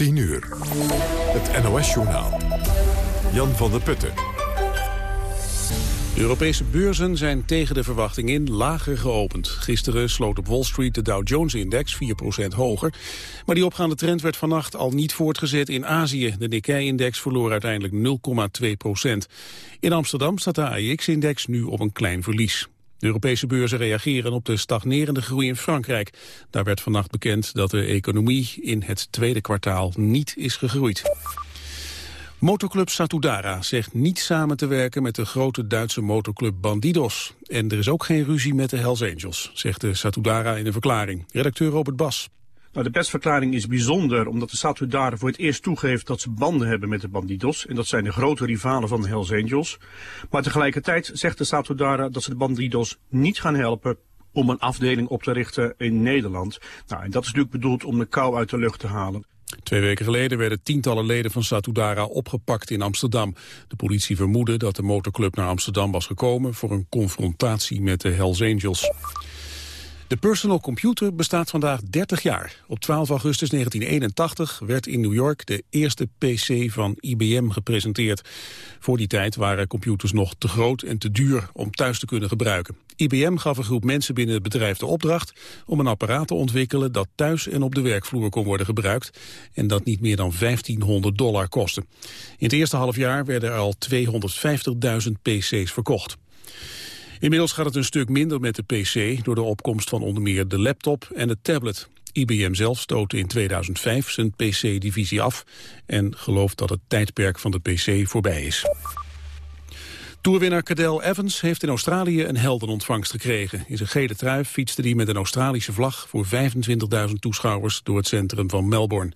10 uur. Het NOS-journaal. Jan van der Putten. Europese beurzen zijn tegen de verwachting in lager geopend. Gisteren sloot op Wall Street de Dow Jones-index 4% hoger. Maar die opgaande trend werd vannacht al niet voortgezet in Azië. De Nikkei-index verloor uiteindelijk 0,2%. In Amsterdam staat de AIX-index nu op een klein verlies. De Europese beurzen reageren op de stagnerende groei in Frankrijk. Daar werd vannacht bekend dat de economie in het tweede kwartaal niet is gegroeid. Motoclub Satudara zegt niet samen te werken met de grote Duitse motorclub Bandidos. En er is ook geen ruzie met de Hells Angels, zegt de Satudara in een verklaring. Redacteur Robert Bas. Nou, de persverklaring is bijzonder omdat de Satudara voor het eerst toegeeft dat ze banden hebben met de Bandidos. En dat zijn de grote rivalen van de Hells Angels. Maar tegelijkertijd zegt de Satudara dat ze de Bandidos niet gaan helpen om een afdeling op te richten in Nederland. Nou, en dat is natuurlijk bedoeld om de kou uit de lucht te halen. Twee weken geleden werden tientallen leden van Satudara opgepakt in Amsterdam. De politie vermoedde dat de motorclub naar Amsterdam was gekomen voor een confrontatie met de Hells Angels. De personal computer bestaat vandaag 30 jaar. Op 12 augustus 1981 werd in New York de eerste PC van IBM gepresenteerd. Voor die tijd waren computers nog te groot en te duur om thuis te kunnen gebruiken. IBM gaf een groep mensen binnen het bedrijf de opdracht om een apparaat te ontwikkelen dat thuis en op de werkvloer kon worden gebruikt en dat niet meer dan 1500 dollar kostte. In het eerste half jaar werden er al 250.000 PC's verkocht. Inmiddels gaat het een stuk minder met de PC door de opkomst van onder meer de laptop en de tablet. IBM zelf stootte in 2005 zijn PC-divisie af en gelooft dat het tijdperk van de PC voorbij is. Toerwinnaar Cadel Evans heeft in Australië een heldenontvangst gekregen. In zijn gele trui fietste hij met een Australische vlag voor 25.000 toeschouwers door het centrum van Melbourne.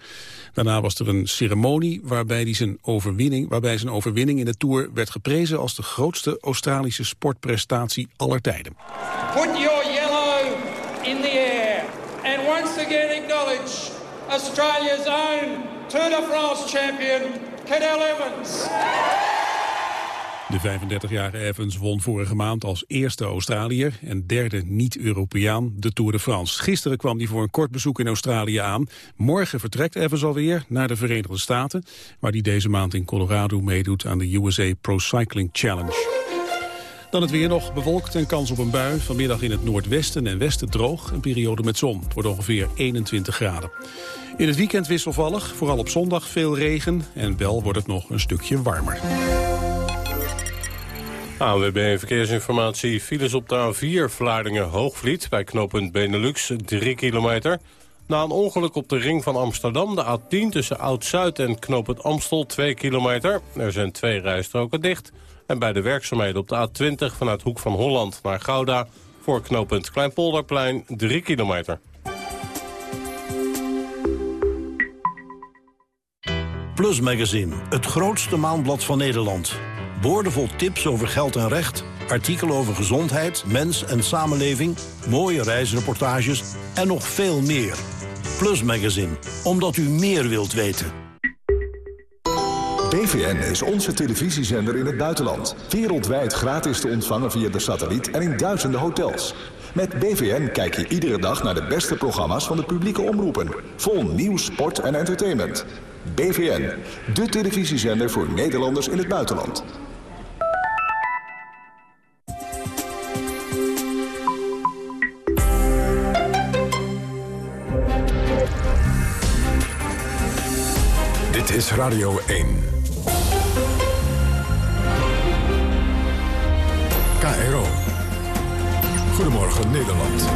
Daarna was er een ceremonie waarbij, zijn, overwinning, waarbij zijn overwinning in de Tour werd geprezen als de grootste Australische sportprestatie aller tijden. Put your yellow in the air and once again acknowledge Australia's own Tour de France champion Cadel Evans. De 35-jarige Evans won vorige maand als eerste Australiër en derde niet-Europeaan de Tour de France. Gisteren kwam hij voor een kort bezoek in Australië aan. Morgen vertrekt Evans alweer naar de Verenigde Staten, waar hij deze maand in Colorado meedoet aan de USA Pro Cycling Challenge. Dan het weer nog bewolkt en kans op een bui. Vanmiddag in het noordwesten en westen droog. Een periode met zon. Het wordt ongeveer 21 graden. In het weekend wisselvallig. Vooral op zondag veel regen. En wel wordt het nog een stukje warmer. ANWB Verkeersinformatie. Files op de A4 Vlaardingen-Hoogvliet bij knooppunt Benelux 3 kilometer. Na een ongeluk op de ring van Amsterdam, de A10 tussen Oud-Zuid en knooppunt Amstel 2 kilometer. Er zijn twee rijstroken dicht. En bij de werkzaamheden op de A20 vanuit Hoek van Holland naar Gouda... voor knooppunt Kleinpolderplein 3 kilometer. Plus Magazine, het grootste maandblad van Nederland. Boordevol tips over geld en recht, artikelen over gezondheid, mens en samenleving... mooie reisreportages en nog veel meer. Plus Magazine, omdat u meer wilt weten. BVN is onze televisiezender in het buitenland. Wereldwijd gratis te ontvangen via de satelliet en in duizenden hotels. Met BVN kijk je iedere dag naar de beste programma's van de publieke omroepen. Vol nieuws, sport en entertainment. BVN, de televisiezender voor Nederlanders in het buitenland. Radio 1. KRO. Goedemorgen Nederland.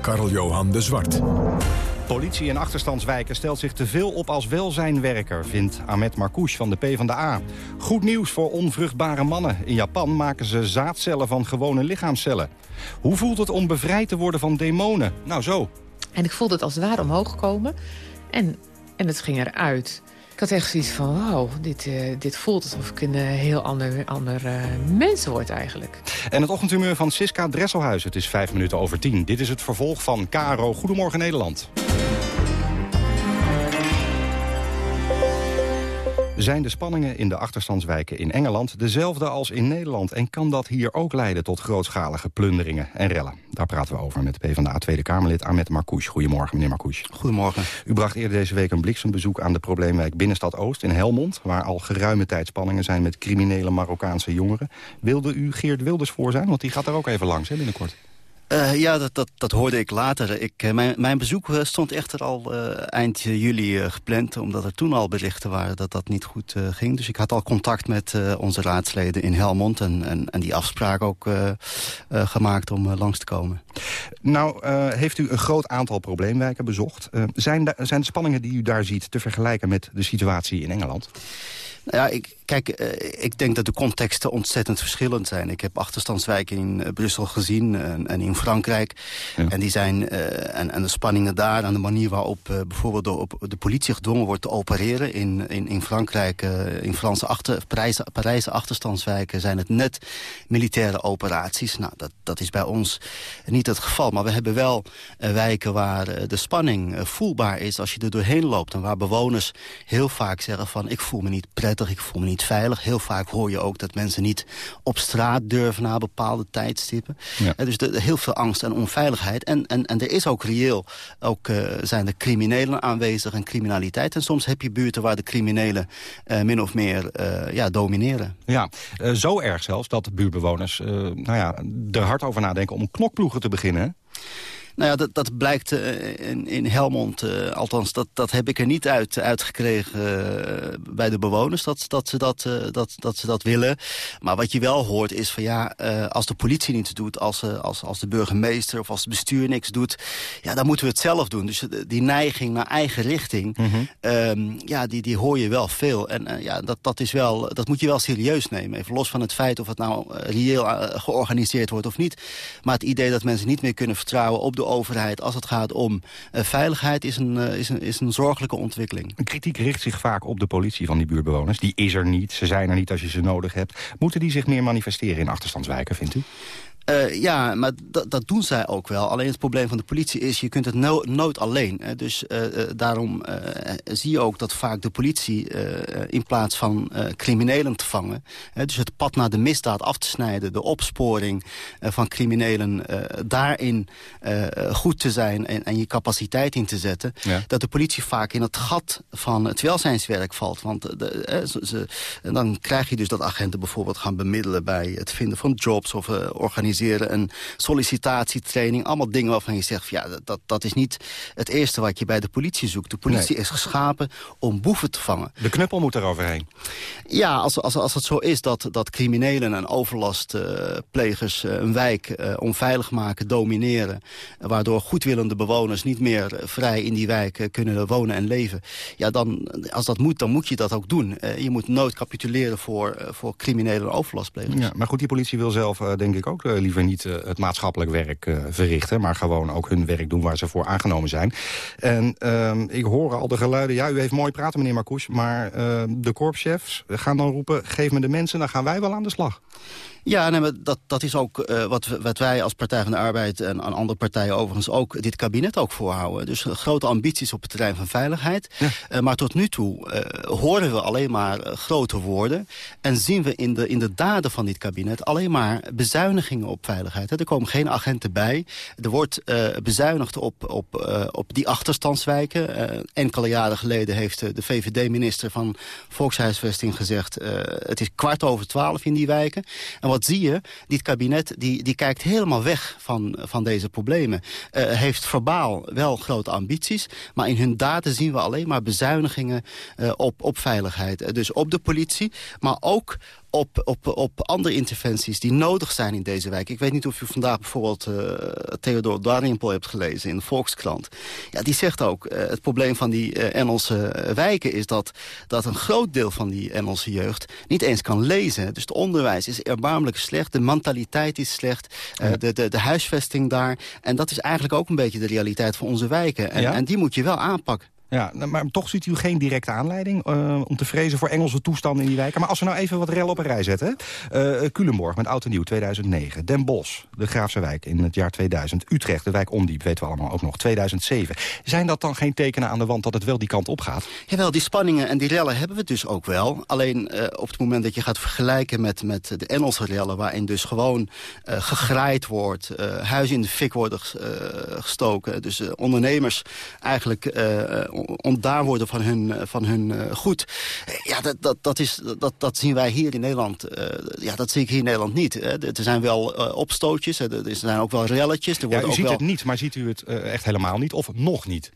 Karl-Johan de Zwart. Politie in achterstandswijken stelt zich te veel op als welzijnwerker... vindt Ahmed Marcouch van de PvdA. Goed nieuws voor onvruchtbare mannen. In Japan maken ze zaadcellen van gewone lichaamcellen. Hoe voelt het om bevrijd te worden van demonen? Nou zo. En ik voelde het als het ware omhoog komen. En, en het ging eruit. Ik had echt zoiets van, wauw, dit, uh, dit voelt alsof ik een uh, heel ander, ander uh, mens word eigenlijk. En het ochtendhumeur van Siska Dresselhuis. Het is vijf minuten over tien. Dit is het vervolg van KRO Goedemorgen Nederland. Zijn de spanningen in de achterstandswijken in Engeland dezelfde als in Nederland? En kan dat hier ook leiden tot grootschalige plunderingen en rellen? Daar praten we over met PvdA Tweede Kamerlid Ahmed Marcouch. Goedemorgen, meneer Marcouch. Goedemorgen. U bracht eerder deze week een bliksembezoek aan de probleemwijk Binnenstad Oost in Helmond... waar al geruime tijd spanningen zijn met criminele Marokkaanse jongeren. Wilde u Geert Wilders voor zijn? Want die gaat daar ook even langs hè, binnenkort. Uh, ja, dat, dat, dat hoorde ik later. Ik, uh, mijn, mijn bezoek uh, stond echter al eind juli gepland... omdat er toen al berichten waren dat dat niet goed ging. Dus ik had al contact met onze raadsleden in Helmond... en, en, en die afspraak ook gemaakt om langs te komen. Nou, heeft u een groot aantal probleemwijken bezocht. zijn, zijn de spanningen die u daar ziet te vergelijken met de situatie in Engeland? Nou ja, ik, kijk, uh, ik denk dat de contexten ontzettend verschillend zijn. Ik heb achterstandswijken in uh, Brussel gezien en, en, in Frankrijk. Ja. En, die zijn, uh, en, en, de spanningen daar, en de manier waarop bijvoorbeeld de, op de politie gedwongen wordt te opereren. In, in, in Frankrijk, in Franse achter, Parijse, Parijse achterstandswijken zijn het net militaire operaties. Nou, dat, dat is bij ons niet het geval. Maar we hebben wel wijken waar de spanning voelbaar is als je er doorheen loopt. En waar bewoners heel vaak zeggen van ik voel me niet prettig ik voel me niet veilig. Heel vaak hoor je ook dat mensen niet op straat durven na bepaalde tijdstippen. Ja. Uh, dus de, heel veel angst en onveiligheid. En, en, en er is ook reëel, ook uh, zijn er criminelen aanwezig en criminaliteit. En soms heb je buurten waar de criminelen uh, min of meer ja, domineren. Ja, zo erg zelfs dat buurtbewoners nou ja, er hard over nadenken om knokploegen te beginnen. Nou ja, dat, dat blijkt uh, in, in Helmond, uh, althans dat, dat heb ik er niet uit, uitgekregen uh, bij de bewoners, dat, dat, ze dat, dat, dat ze dat willen. Maar wat je wel hoort is van ja, als de politie niets doet, als, als, als de burgemeester of als het bestuur niks doet, ja, dan moeten we het zelf doen. Dus die neiging naar eigen richting, mm -hmm. um, ja, die, die hoor je wel veel. En ja, dat, dat, is wel, dat moet je wel serieus nemen. Even los van het feit of het nou reëel georganiseerd wordt of niet. Maar het idee dat mensen niet meer kunnen vertrouwen op de overheid als het gaat om uh, veiligheid is een, uh, is, een, is een zorgelijke ontwikkeling. Kritiek richt zich vaak op de politie van die buurtbewoners. Die is er niet, ze zijn er niet als je ze nodig hebt. Moeten die zich meer manifesteren in achterstandswijken, vindt u? Uh, ja, maar dat doen zij ook wel. Alleen het probleem van de politie is, je kunt het no nooit alleen. Hè. Dus uh, daarom uh, zie je ook dat vaak de politie in plaats van criminelen te vangen... Hè, dus het pad naar de misdaad af te snijden, de opsporing van criminelen... daarin goed te zijn en, en, je capaciteit in te zetten... Ja. dat de politie vaak in het gat van het welzijnswerk valt. Want de, ze, ze, dan krijg je dus dat agenten bijvoorbeeld gaan bemiddelen... bij het vinden van jobs of organiseren een sollicitatietraining. Allemaal dingen waarvan je zegt, ja, dat, dat is niet het eerste wat je bij de politie zoekt. De politie nee. is geschapen om boeven te vangen. De knuppel moet eroverheen. Ja, als, als, als het zo is dat, dat criminelen en overlastplegers uh, uh, een wijk uh, onveilig maken, domineren... waardoor goedwillende bewoners niet meer vrij in die wijk kunnen wonen en leven... ja, dan, als dat moet, dan moet je dat ook doen. je moet nooit capituleren voor, voor criminelen en overlastplegers. Ja, maar goed, die politie wil zelf, denk ik ook liever niet uh, het maatschappelijk werk uh, verrichten... maar gewoon ook hun werk doen waar ze voor aangenomen zijn. En uh, ik hoor al de geluiden... ja, u heeft mooi praten, meneer Marcouch... maar de korpschefs gaan dan roepen... geef me de mensen, dan gaan wij wel aan de slag. Ja, nee, maar dat, dat is ook uh, wat, wat wij als Partij van de Arbeid... en aan andere partijen overigens ook dit kabinet ook voorhouden. Dus uh, grote ambities op het terrein van veiligheid. Ja. Uh, maar tot nu toe horen we alleen maar grote woorden... en zien we in de, in de daden van dit kabinet alleen maar bezuinigingen op veiligheid. Hè. Er komen geen agenten bij. Er wordt bezuinigd op, op, op die achterstandswijken. enkele jaren geleden heeft de VVD-minister van Volkshuisvesting gezegd... het is kwart over twaalf in die wijken... En wat zie je? Dit kabinet die, die kijkt helemaal weg van, van deze problemen. Uh, heeft verbaal wel grote ambities. Maar in hun daden zien we alleen maar bezuinigingen uh, op, op veiligheid. Dus op de politie, maar ook op, op, op andere interventies die nodig zijn in deze wijk. Ik weet niet of u vandaag bijvoorbeeld uh, Theodor Darienpol hebt gelezen in de Volkskrant. Ja, die zegt ook, uh, het probleem van die uh, Engelse wijken is dat, dat een groot deel van die Engelse jeugd niet eens kan lezen. Dus het onderwijs is erbarmelijk slecht, de mentaliteit is slecht, ja. de, de, de huisvesting daar. En dat is eigenlijk ook een beetje de realiteit van onze wijken. En, ja? en die moet je wel aanpakken. Ja, nou, maar toch ziet u geen directe aanleiding uh, om te vrezen voor Engelse toestanden in die wijken. Maar als we nou even wat rel op een rij zetten. Uh, Culemborg met Oud en Nieuw 2009. Den Bosch, de Graafse wijk in het jaar 2000. Utrecht, de wijk Ondiep, weten we allemaal ook nog, 2007. Zijn dat dan geen tekenen aan de wand dat het wel die kant op gaat? Jawel, die spanningen en die rellen hebben we dus ook wel. Alleen uh, op het moment dat je gaat vergelijken met, met de Engelse rellen... waarin dus gewoon gegraaid wordt, huizen in de fik worden gestoken... dus ondernemers eigenlijk ontdaan worden van hun, eh, van hun eh, goed. Ja, dat, dat, dat, is, dat, dat zien wij hier in Nederland. Ja, dat zie ik hier in Nederland niet. Hè. Er zijn wel opstootjes, er zijn ook wel relletjes. Er ja, u ook ziet wel... het niet, maar ziet u het echt helemaal niet of nog niet?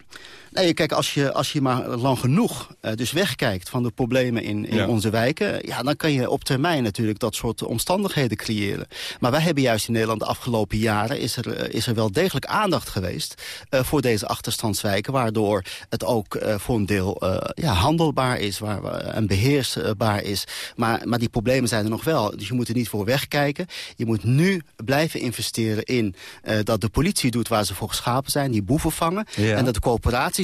Nee, kijk, als je, als je maar lang genoeg uh, dus wegkijkt van de problemen in, in ja. onze wijken... Ja, dan kan je op termijn natuurlijk dat soort omstandigheden creëren. Maar wij hebben juist in Nederland de afgelopen jaren... is er, is er wel degelijk aandacht geweest uh, voor deze achterstandswijken... waardoor het ook uh, voor een deel ja, handelbaar is waar, en beheersbaar is. Maar, maar die problemen zijn er nog wel. Dus je moet er niet voor wegkijken. Je moet nu blijven investeren in dat de politie doet waar ze voor geschapen zijn... die boeven vangen ja. en dat de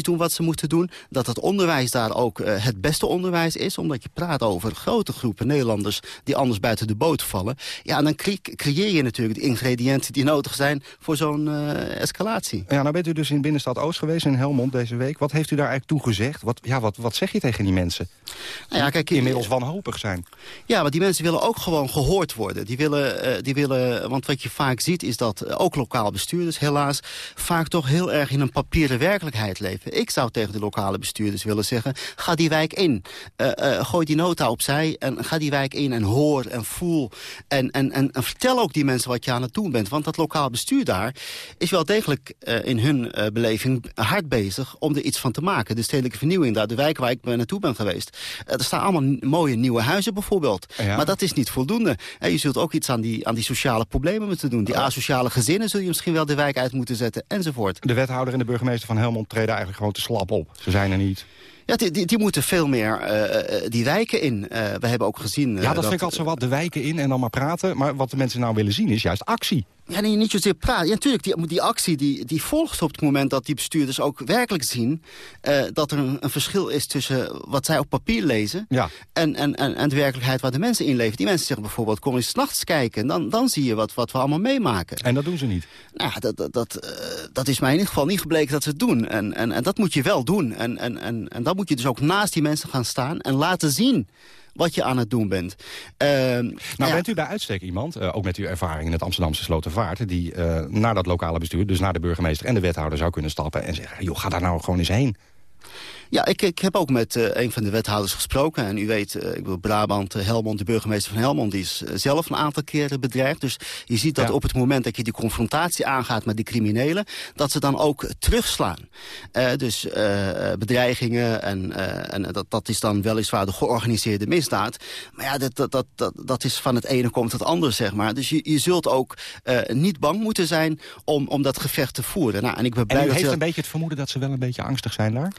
doen wat ze moeten doen. Dat het onderwijs daar ook uh, het beste onderwijs is. Omdat je praat over grote groepen Nederlanders die anders buiten de boot vallen. Ja, en dan cre creëer je natuurlijk de ingrediënten die nodig zijn voor zo'n uh, escalatie. Ja, nou bent u dus in Binnenstad Oost geweest, in Helmond deze week. Wat heeft u daar eigenlijk toe gezegd? Wat, ja, wat, wat zeg je tegen die mensen? Nou ja, kijk, die inmiddels wanhopig zijn. Ja, maar die mensen willen ook gewoon gehoord worden. Die willen, uh, die willen, want wat je vaak ziet is dat ook lokaal bestuurders helaas vaak toch heel erg in een papieren werkelijkheid leven. Ik zou tegen de lokale bestuurders willen zeggen... ga die wijk in. Uh, uh, gooi die nota opzij en ga die wijk in en hoor en voel. En, en, en, en, vertel ook die mensen wat je aan het doen bent. Want dat lokaal bestuur daar is wel degelijk uh, in hun beleving hard bezig... om er iets van te maken. De stedelijke vernieuwing daar, de wijk waar ik naartoe ben geweest. er staan allemaal mooie nieuwe huizen bijvoorbeeld. Ja. Maar dat is niet voldoende. En je zult ook iets aan die, aan die sociale problemen moeten doen. Die asociale gezinnen zul je misschien wel de wijk uit moeten zetten enzovoort. De wethouder en de burgemeester van Helmond treden eigenlijk gewoon te slap op. Ze zijn er niet. Ja, die, die, die moeten veel meer uh, die wijken in. Uh, we hebben ook gezien... ja, dat, dat vind ik altijd zo wat, de wijken in en dan maar praten. Maar wat de mensen nou willen zien is juist actie. Ja, nee, niet zozeer praten. Ja, natuurlijk, die, die actie die, die volgt op het moment dat die bestuurders ook werkelijk zien... Uh, dat er een, een, verschil is tussen wat zij op papier lezen... Ja. En, en, en, en de werkelijkheid waar de mensen in leven. Die mensen zeggen bijvoorbeeld, kom eens nachts kijken... dan, dan zie je wat, wat we allemaal meemaken. En dat doen ze niet? Nou, dat, dat, dat, uh, dat is mij in ieder geval niet gebleken dat ze het doen. En, en, en dat moet je wel doen. En, en, en, en dan moet je dus ook naast die mensen gaan staan en laten zien wat je aan het doen bent. Uh, nou, ja. bent u bij uitstek iemand, uh, ook met uw ervaring in het Amsterdamse Slotervaart... die uh, naar dat lokale bestuur, dus naar de burgemeester en de wethouder zou kunnen stappen... en zeggen, joh, ga daar nou gewoon eens heen. Ja, ik, ik heb ook met uh, een van de wethouders gesproken. En u weet, uh, ik bedoel, Brabant, uh, Helmond, de burgemeester van Helmond... die is zelf een aantal keren bedreigd. Dus je ziet dat ja. op het moment dat je die confrontatie aangaat met die criminelen... dat ze dan ook terugslaan. dus bedreigingen, en, en dat, dat is dan weliswaar de georganiseerde misdaad. Maar ja, dat, dat, dat, dat is van het ene komt het andere, zeg maar. Dus je, je zult ook niet bang moeten zijn om, om dat gevecht te voeren. Nou, en ik ben blij en u dat heeft een beetje het vermoeden dat ze wel een beetje angstig zijn daar?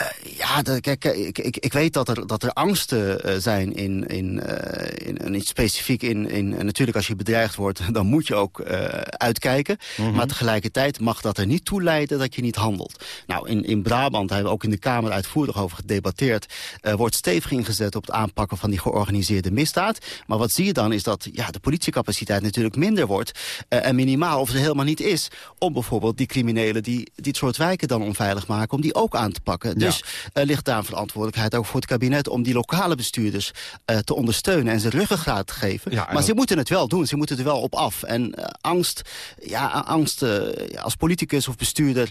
Uh, ja, de, kijk, ik, ik, ik weet dat er, dat er angsten uh, zijn in, in, uh, in, in, specifiek in, in... natuurlijk, als je bedreigd wordt, dan moet je ook uitkijken. Mm -hmm. Maar tegelijkertijd mag dat er niet toe leiden dat je niet handelt. Nou, in, in Brabant hebben we ook in de Kamer uitvoerig over gedebatteerd... wordt stevig ingezet op het aanpakken van die georganiseerde misdaad. Maar wat zie je dan is dat ja, de politiecapaciteit natuurlijk minder wordt... en minimaal of er helemaal niet is... om bijvoorbeeld die criminelen die dit soort wijken dan onveilig maken... om die ook aan te pakken. Dus ja. uh, ligt daar verantwoordelijkheid ook voor het kabinet... om die lokale bestuurders uh, te ondersteunen en ze ruggengraat te geven. Ja, maar dat... ze moeten het wel doen, ze moeten er wel op af. En uh, angst, ja, angst als politicus of bestuurder...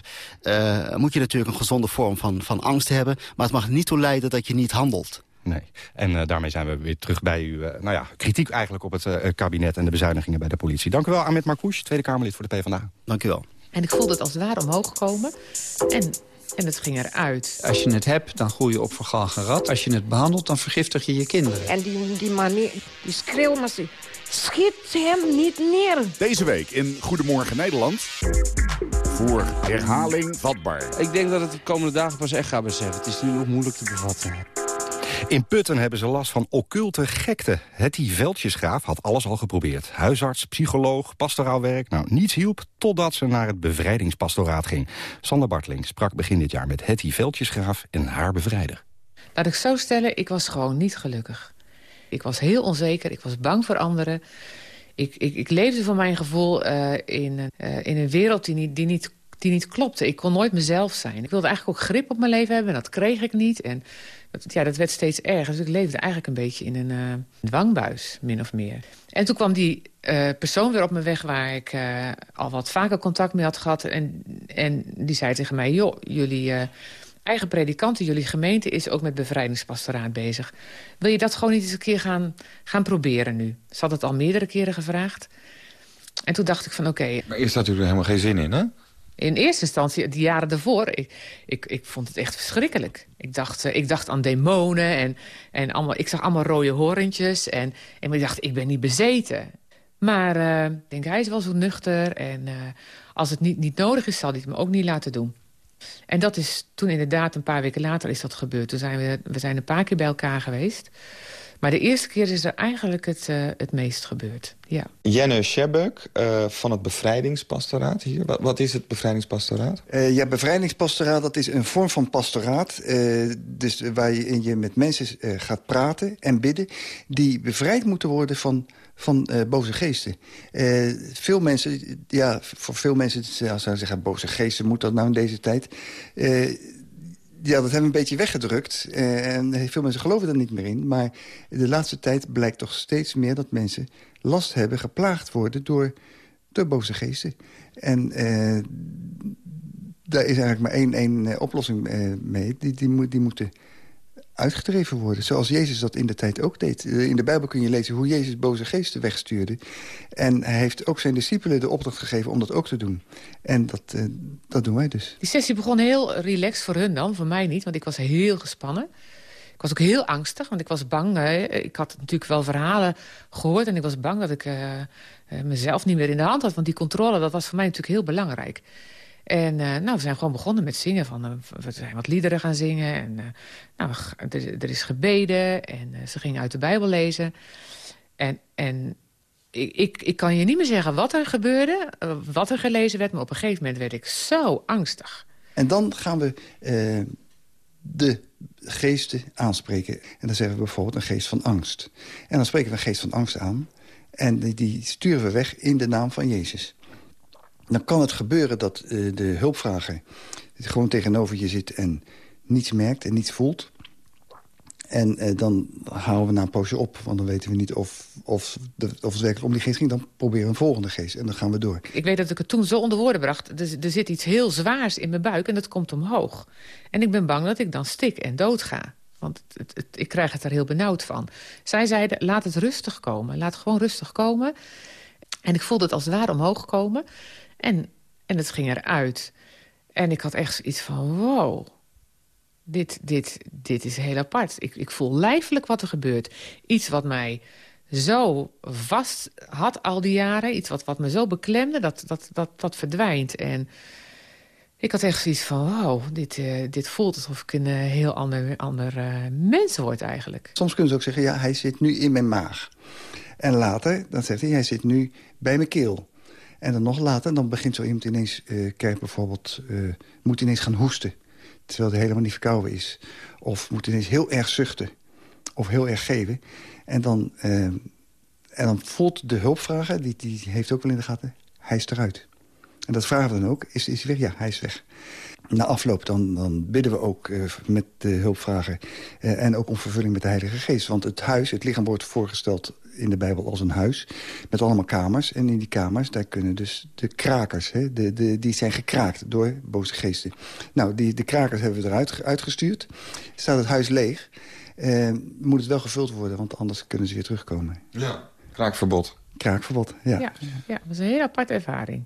moet je natuurlijk een gezonde vorm van, van angst hebben. Maar het mag niet toe leiden dat je niet handelt. Nee. En uh, daarmee zijn we weer terug bij uw uh, nou ja, kritiek eigenlijk op het uh, kabinet... en de bezuinigingen bij de politie. Dank u wel, Ahmed Marcouch, Tweede Kamerlid voor de PvdA. Dank u wel. En ik voelde het als het ware omhoog komen. En en het ging eruit. Als je het hebt, dan groei je op vergalgen rat. Als je het behandelt, dan vergiftig je je kinderen. En die, die manier, die schreeuw maar ze... Schiet hem niet neer. Deze week in Goedemorgen Nederland. Voor herhaling vatbaar. Ik denk dat het de komende dagen pas echt gaat beseffen. Het is nu nog moeilijk te bevatten. In Putten hebben ze last van occulte gekte. Hetty Veldjesgraaf had alles al geprobeerd. Huisarts, psycholoog, pastoraal werk. Nou, niets hielp totdat ze naar het bevrijdingspastoraat ging. Sander Bartling sprak begin dit jaar met Hetty Veldjesgraaf en haar bevrijder. Laat ik zo stellen, ik was gewoon niet gelukkig. Ik was heel onzeker, ik was bang voor anderen. Ik, ik, ik leefde voor mijn gevoel uh, in, uh, in een wereld die niet, die niet die niet klopte. Ik kon nooit mezelf zijn. Ik wilde eigenlijk ook grip op mijn leven hebben en dat kreeg ik niet. En ja, dat werd steeds erger. Dus ik leefde eigenlijk een beetje in een uh, dwangbuis, min of meer. En toen kwam die uh, persoon weer op mijn weg waar ik uh, al wat vaker contact mee had gehad. En, en die zei tegen mij, joh, jullie eigen predikanten, jullie gemeente is ook met bevrijdingspastoraat bezig. Wil je dat gewoon niet eens een keer gaan, gaan proberen nu? Ze had het al meerdere keren gevraagd. En toen dacht ik van oké... Maar eerst had u er helemaal geen zin in, hè? In eerste instantie, die jaren daarvoor, ik, ik, ik vond het echt verschrikkelijk. Ik dacht, ik dacht aan demonen en, en allemaal, ik zag allemaal rode horentjes. En, en ik dacht, ik ben niet bezeten. Maar uh, ik denk, hij is wel zo nuchter. En uh, als het niet, niet nodig is, zal hij het me ook niet laten doen. En dat is toen inderdaad, een paar weken later is dat gebeurd. Toen zijn we, we zijn een paar keer bij elkaar geweest. Maar de eerste keer is er eigenlijk het, uh, het meest gebeurd. Ja. Jenne Schebbuk uh, van het bevrijdingspastoraat hier. Wat, wat is het bevrijdingspastoraat? Uh, ja, bevrijdingspastoraat dat is een vorm van pastoraat. dus waar je, je met mensen gaat praten en bidden... die bevrijd moeten worden van van uh, boze geesten. Uh, veel mensen, ja, voor veel mensen ja, zou zeggen... boze geesten, moet dat nou in deze tijd? Uh, ja, dat hebben we een beetje weggedrukt. en veel mensen geloven er niet meer in. Maar de laatste tijd blijkt toch steeds meer dat mensen last hebben... geplaagd worden door, door boze geesten. En daar is eigenlijk maar één, één oplossing mee. Die, die, die moeten uitgedreven worden. Zoals Jezus dat in de tijd ook deed. Eh, in de Bijbel kun je lezen hoe Jezus boze geesten wegstuurde. En hij heeft ook zijn discipelen de opdracht gegeven om dat ook te doen. En dat, uh, dat doen wij dus. Die sessie begon heel relaxed voor hun dan, voor mij niet. Want ik was heel gespannen. Ik was ook heel angstig, want ik was bang. Ik had natuurlijk wel verhalen gehoord... en ik was bang dat ik uh, mezelf niet meer in de hand had. Want die controle, dat was voor mij natuurlijk heel belangrijk. En uh, nou, we zijn gewoon begonnen met zingen. Van, uh, we zijn wat liederen gaan zingen. En, uh, nou, er, er, is gebeden. En ze gingen uit de Bijbel lezen. En, en ik, ik, ik, kan je niet meer zeggen wat er gebeurde. wat er gelezen werd. Maar op een gegeven moment werd ik zo angstig. En dan gaan we de geesten aanspreken. En dan zeggen we bijvoorbeeld een geest van angst. En dan spreken we een geest van angst aan. En die, die sturen we weg in de naam van Jezus dan kan het gebeuren dat uh, de hulpvrager gewoon tegenover je zit... en niets merkt en niets voelt. En uh, dan houden we na een poosje op, want dan weten we niet of, of, of het werkelijk om die geest ging. Dan proberen we een volgende geest en dan gaan we door. Ik weet dat ik het toen zo onder woorden bracht. Er, zit iets heel zwaars in mijn buik en dat komt omhoog. En ik ben bang dat ik dan stik en doodga. Want het, ik krijg het er heel benauwd van. Zij zeiden, laat het rustig komen. Laat gewoon rustig komen. En ik voelde het als het ware omhoog komen. En, en het ging eruit. En ik had echt iets van, wow, dit, dit, dit is heel apart. Ik, ik voel lijfelijk wat er gebeurt. Iets wat mij zo vast had al die jaren. Iets wat, wat me zo beklemde, dat, dat, dat, dat verdwijnt. En ik had echt zoiets van, wow, dit, uh, dit voelt alsof ik een uh, heel ander, ander uh, mens word eigenlijk. Soms kunnen ze ook zeggen, ja, hij zit nu in mijn maag. En later, dan zegt hij, hij zit nu bij mijn keel. En dan nog later, dan begint zo iemand ineens, uh, bijvoorbeeld, uh, moet ineens gaan hoesten. Terwijl hij helemaal niet verkouden is. Of moet ineens heel erg zuchten. Of heel erg geven. En dan, uh, en dan voelt de hulpvrager, die, die heeft ook wel in de gaten, hij is eruit. En dat vragen we dan ook, is, is hij weg? Ja, hij is weg. Na afloop dan, dan bidden we ook uh, met de hulpvrager... Uh, en ook om vervulling met de Heilige Geest. Want het huis, het lichaam wordt voorgesteld in de Bijbel als een huis. Met allemaal kamers. En in die kamers, daar kunnen dus de krakers... Hè, de, de, die zijn gekraakt door boze geesten. Nou, die, de krakers hebben we eruit uitgestuurd. Staat het huis leeg. Uh, moet het wel gevuld worden, want anders kunnen ze weer terugkomen. Ja, kraakverbod. Kraakverbod, ja. Ja, ja dat is een hele aparte ervaring.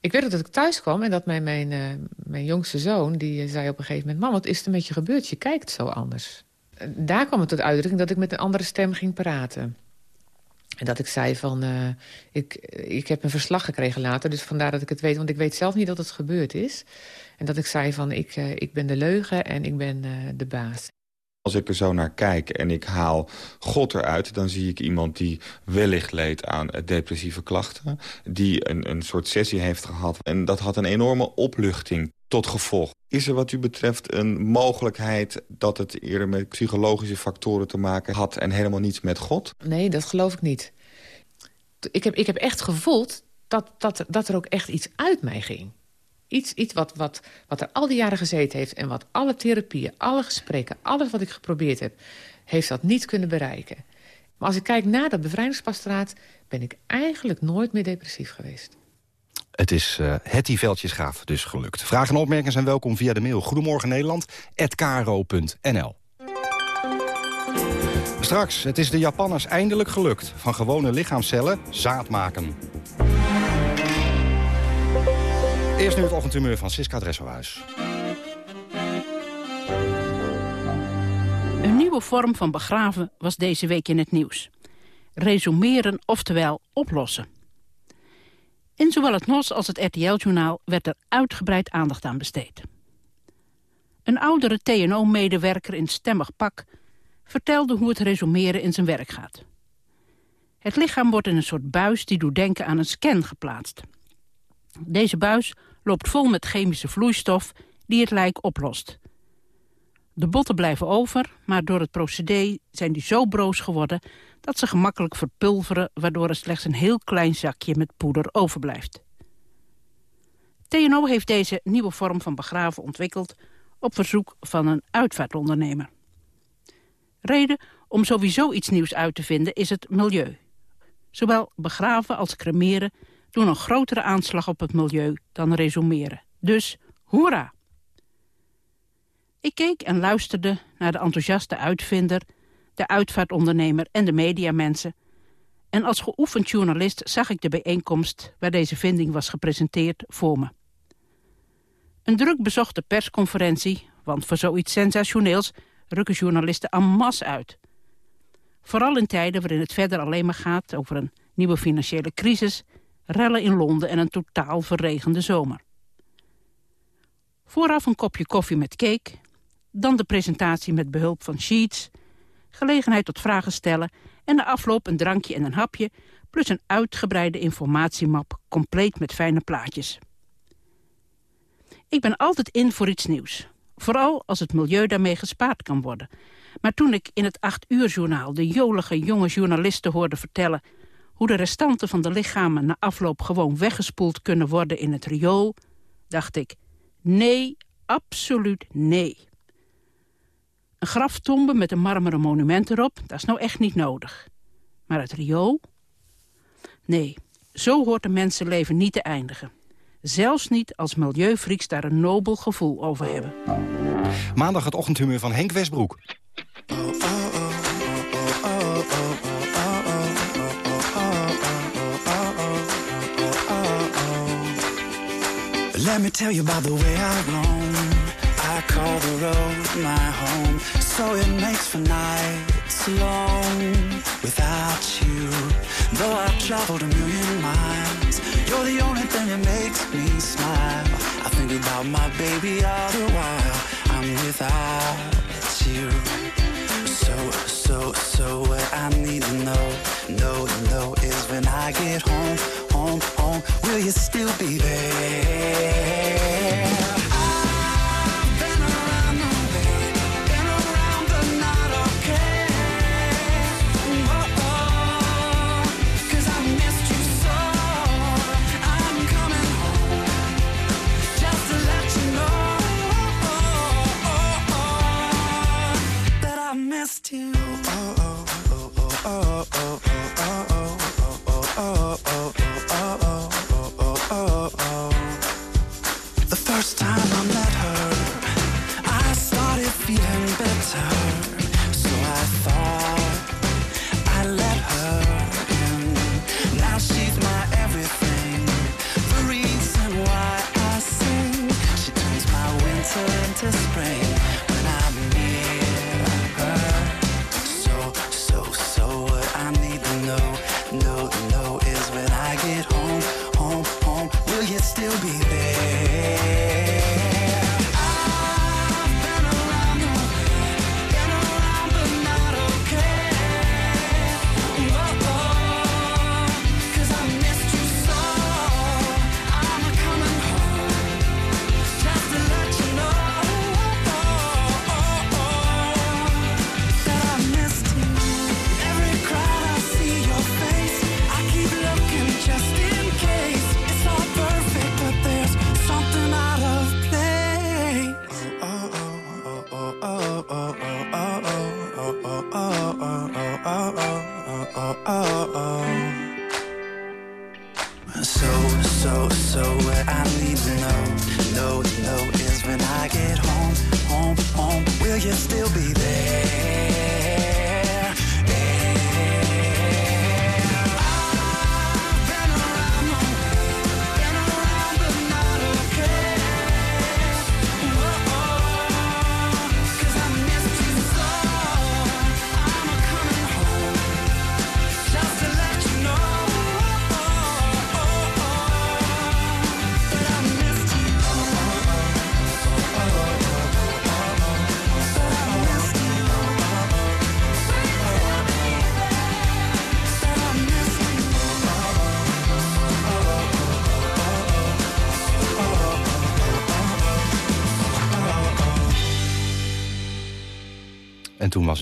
Ik weet dat ik thuis kwam en dat mijn, mijn, mijn jongste zoon... die zei op een gegeven moment... mam, wat is er met je gebeurd? Je kijkt zo anders. Daar kwam het tot uitdrukking dat ik met een andere stem ging praten. En dat ik zei van, ik, ik heb een verslag gekregen later... dus vandaar dat ik het weet, want ik weet zelf niet dat het gebeurd is. En dat ik zei van, ik, ik ben de leugen en ik ben de baas. Als ik er zo naar kijk en ik haal God eruit... dan zie ik iemand die wellicht leed aan depressieve klachten... die een, een soort sessie heeft gehad. En dat had een enorme opluchting tot gevolg. Is er wat u betreft een mogelijkheid dat het eerder met psychologische factoren te maken had... en helemaal niets met God? Nee, dat geloof ik niet. Ik heb, ik heb echt gevoeld dat, dat, dat er ook echt iets uit mij ging. Iets, iets wat, wat, wat er al die jaren gezeten heeft... en wat alle therapieën, alle gesprekken, alles wat ik geprobeerd heb... heeft dat niet kunnen bereiken. Maar als ik kijk naar dat bevrijdingspastoraat... ben ik eigenlijk nooit meer depressief geweest. Het is uh, Hetty Veldjesgraaf dus gelukt. Vragen en opmerkingen zijn welkom via de mail Goedemorgen Nederland, kro.nl. Straks, het is de Japanners eindelijk gelukt. Van gewone lichaamcellen zaad maken. Eerst nu het ochtendhumeur van Siska Dresselhuis. Een nieuwe vorm van begraven was deze week in het nieuws. Resumeren, oftewel oplossen. In zowel het NOS als het RTL-journaal werd er uitgebreid aandacht aan besteed. Een oudere TNO-medewerker in stemmig pak vertelde hoe het resumeren in zijn werk gaat. Het lichaam wordt in een soort buis die doet denken aan een scan geplaatst. Deze buis loopt vol met chemische vloeistof die het lijk oplost. De botten blijven over, maar door het procedé zijn die zo broos geworden... dat ze gemakkelijk verpulveren, waardoor er slechts een heel klein zakje met poeder overblijft. TNO heeft deze nieuwe vorm van begraven ontwikkeld op verzoek van een uitvaartondernemer. Reden om sowieso iets nieuws uit te vinden is het milieu. Zowel begraven als cremeren doen een grotere aanslag op het milieu dan resumeren. Dus, hoera! Ik keek en luisterde naar de enthousiaste uitvinder, de uitvaartondernemer en de mediamensen. En als geoefend journalist zag ik de bijeenkomst waar deze vinding was gepresenteerd voor me. Een druk bezochte persconferentie, want voor zoiets sensationeels rukken journalisten en masse uit. Vooral in tijden waarin het verder alleen maar gaat over een nieuwe financiële crisis, rellen in Londen en een totaal verregende zomer. Vooraf een kopje koffie met cake, dan de presentatie met behulp van sheets, gelegenheid tot vragen stellen en de afloop een drankje en een hapje, plus een uitgebreide informatiemap, compleet met fijne plaatjes. Ik ben altijd in voor iets nieuws. Vooral als het milieu daarmee gespaard kan worden. Maar toen ik in het 8 uur journaal de jolige jonge journalisten hoorde vertellen... hoe de restanten van de lichamen na afloop gewoon weggespoeld kunnen worden in het riool... dacht ik, nee, absoluut nee. Een graftombe met een marmeren monument erop, dat is nou echt niet nodig. Maar het riool? Nee, zo hoort een mensenleven niet te eindigen. Zelfs niet als milieufrieks daar een nobel gevoel over hebben. Maandag het ochtendhumeur van Henk Westbroek. Let me tell you about the way I roam. I call the road my home. So it makes for nights alone without you. Though I've traveled a million miles, you're the only thing that makes me smile. I think about my baby all the while I'm without you. So, so, so what I need to know, know, know is when I get home, will you still be there?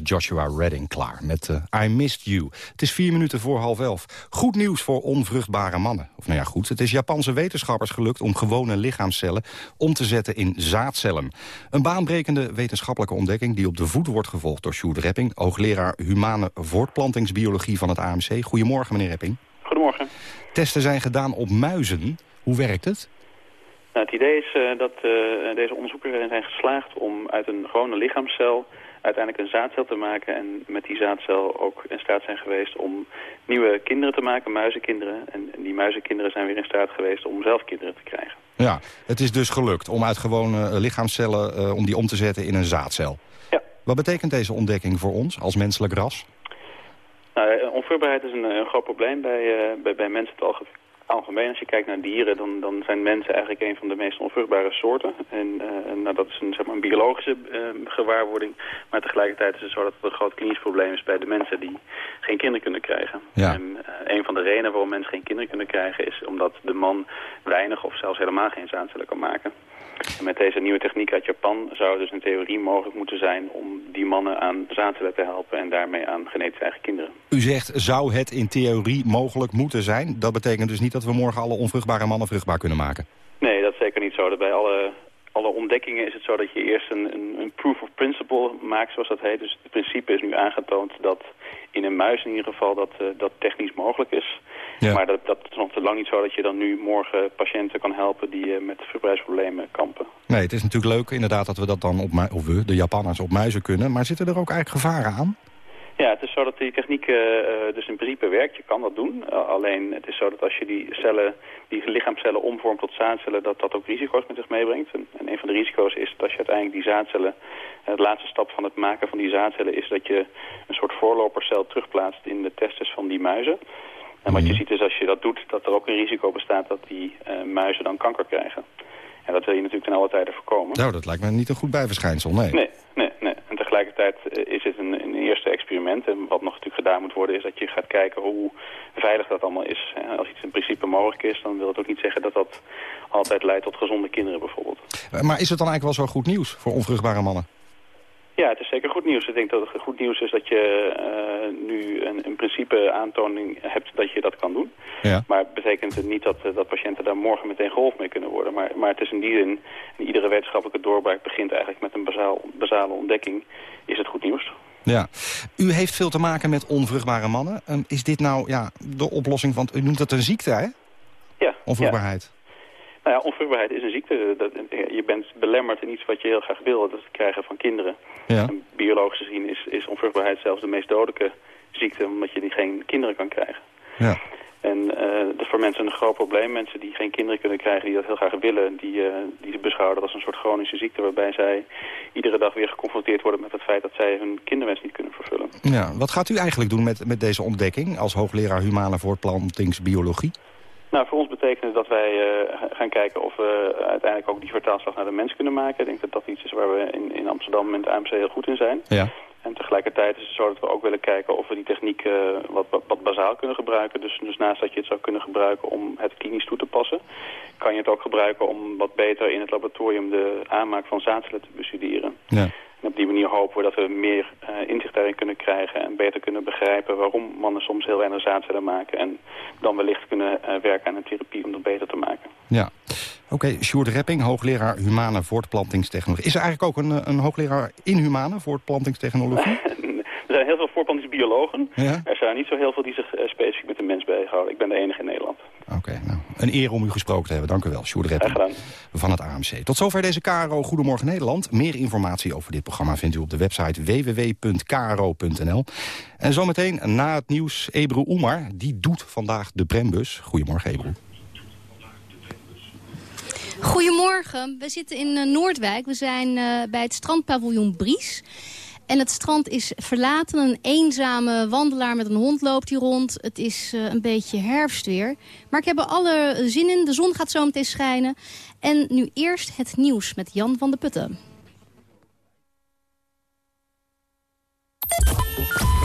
Joshua Redding klaar met eh, I Missed You. Het is vier minuten voor half elf. Goed nieuws voor onvruchtbare mannen. Of nou ja, goed. Het is Japanse wetenschappers gelukt om gewone lichaamscellen om te zetten in zaadcellen. Een baanbrekende wetenschappelijke ontdekking die op de voet wordt gevolgd door Sjoerd Repping, hoogleraar humane voortplantingsbiologie van het AMC. Goedemorgen, meneer Repping. Goedemorgen. Testen zijn gedaan op muizen. Hoe werkt het? Nou, het idee is eh, dat eh, deze onderzoekers erin zijn geslaagd om uit een gewone lichaamscel uiteindelijk een zaadcel te maken. En met die zaadcel ook in staat zijn geweest om nieuwe kinderen te maken, muizenkinderen. En, die muizenkinderen zijn weer in staat geweest om zelf kinderen te krijgen. Ja, het is dus gelukt om uit gewone eh, lichaamscellen om die om te zetten in een zaadcel. Ja. Wat betekent deze ontdekking voor ons als menselijk ras? Nou, onvruchtbaarheid is een, een groot probleem bij, bij, bij mensen het alge- algemeen. Als je kijkt naar dieren, dan, dan zijn mensen eigenlijk een van de meest onvruchtbare soorten. En eh, nou, dat is een, zeg maar, een biologische eh, gewaarwording. Maar tegelijkertijd is het zo dat het een groot klinisch probleem is bij de mensen die geen kinderen kunnen krijgen. Ja. En eh, een van de redenen waarom mensen geen kinderen kunnen krijgen is omdat de man weinig of zelfs helemaal geen zaadcellen kan maken. En met deze nieuwe techniek uit Japan zou het dus in theorie mogelijk moeten zijn om die mannen aan zaadcellen te helpen en daarmee aan genetisch eigen kinderen. U zegt, zou het in theorie mogelijk moeten zijn? Dat betekent dus niet dat we morgen alle onvruchtbare mannen vruchtbaar kunnen maken. Nee, dat is zeker niet zo. Dat bij alle, alle ontdekkingen is het zo dat je eerst een, een, een proof of principle maakt, zoals dat heet. Dus het principe is nu aangetoond dat in een muis in ieder geval dat, eh, dat technisch mogelijk is. Ja. Maar dat, dat is nog te lang niet zo dat je dan nu morgen patiënten kan helpen die eh, met vruchtbaarheidsproblemen kampen. Nee, het is natuurlijk leuk inderdaad dat we dat dan op of we, de Japanners, op muizen kunnen. Maar zitten er ook eigenlijk gevaren aan? Ja, het is zo dat die techniek eh, eh, dus in principe werkt. Je kan dat doen. Uh, alleen het is zo dat als je die cellen, die lichaamcellen omvormt tot zaadcellen, dat dat ook risico's met zich meebrengt. En, en een van de risico's is dat als je uiteindelijk die zaadcellen, de laatste stap van het maken van die zaadcellen is dat je een soort voorlopercel terugplaatst in de testes van die muizen. En wat je ziet is als je dat doet, dat er ook een risico bestaat dat die uh, muizen dan kanker krijgen. En dat wil je natuurlijk ten alle tijde voorkomen. Nou, dat lijkt me niet een goed bijverschijnsel, nee. Nee, nee, nee. En tegelijkertijd uh, is het een, een, eerste experiment. En wat nog natuurlijk gedaan moet worden is dat je gaat kijken hoe veilig dat allemaal is. En als iets in principe mogelijk is, dan wil het ook niet zeggen dat dat altijd leidt tot gezonde kinderen bijvoorbeeld. Maar is het dan eigenlijk wel zo goed nieuws voor onvruchtbare mannen? Ja, het is zeker goed nieuws. Ik denk dat het goed nieuws is dat je uh, nu een, in principe aantoning hebt dat je dat kan doen. Ja. Maar het betekent het niet dat, uh, dat patiënten daar morgen meteen geholpen mee kunnen worden. Maar, maar het is in die zin, en iedere wetenschappelijke doorbraak begint eigenlijk met een bazaal, basale ontdekking, is het goed nieuws. Ja. U heeft veel te maken met onvruchtbare mannen. Um, is dit nou ja, de oplossing, want u noemt dat een ziekte, hè? Ja. Onvruchtbaarheid. Ja. Nou ja, onvruchtbaarheid is een ziekte. Dat, je bent belemmerd in iets wat je heel graag wil, dat is het krijgen van kinderen. Ja. En biologisch gezien is, is onvruchtbaarheid zelfs de meest dodelijke ziekte, omdat je die geen kinderen kan krijgen. Ja. En uh, dat is voor mensen een groot probleem. Mensen die geen kinderen kunnen krijgen, die dat heel graag willen, die, uh, die beschouwen dat als een soort chronische ziekte, waarbij zij iedere dag weer geconfronteerd worden met het feit dat zij hun kinderwens niet kunnen vervullen. Ja, wat gaat u eigenlijk doen met, met deze ontdekking als hoogleraar humane voortplantingsbiologie? Nou, voor ons betekent het dat wij uh, gaan kijken of we uiteindelijk ook die vertaalslag naar de mens kunnen maken. Ik denk dat dat iets is waar we in, in Amsterdam met de AMC heel goed in zijn. Ja. En tegelijkertijd is het zo dat we ook willen kijken of we die techniek uh, wat, wat, wat bazaal kunnen gebruiken. Dus, dus naast dat je het zou kunnen gebruiken om het klinisch toe te passen, kan je het ook gebruiken om wat beter in het laboratorium de aanmaak van zaadcellen te bestuderen. Ja. En op die manier hopen we dat we meer uh, inzicht daarin kunnen krijgen en beter kunnen begrijpen waarom mannen soms heel weinig zaadcellen maken. En dan wellicht kunnen uh, werken aan een therapie om dat beter te maken. Ja. Oké, okay, Sjoerd Repping, hoogleraar humane voortplantingstechnologie. Is er eigenlijk ook een, een hoogleraar in humane voortplantingstechnologie? er zijn heel veel voortplantingsbiologen. Ja? Er zijn niet zo heel veel die zich specifiek met de mens bezighouden. Ik ben de enige in Nederland. Oké, nou, een eer om u gesproken te hebben. Dank u wel, Sjoerd Reppen van het AMC. Tot zover deze KRO Goedemorgen Nederland. Meer informatie over dit programma vindt u op de website www.kro.nl. En zometeen na het nieuws Ebru Oemar. Die doet vandaag de Brembus. Goedemorgen, Ebru. Goedemorgen, we zitten in uh, Noordwijk. We zijn uh, bij het strandpaviljoen Bries. En het strand is verlaten. Een eenzame wandelaar met een hond loopt hier rond. Het is uh, een beetje herfstweer. Maar ik heb er alle zin in. De zon gaat zo meteen schijnen. En nu eerst het nieuws met Jan van de Putten.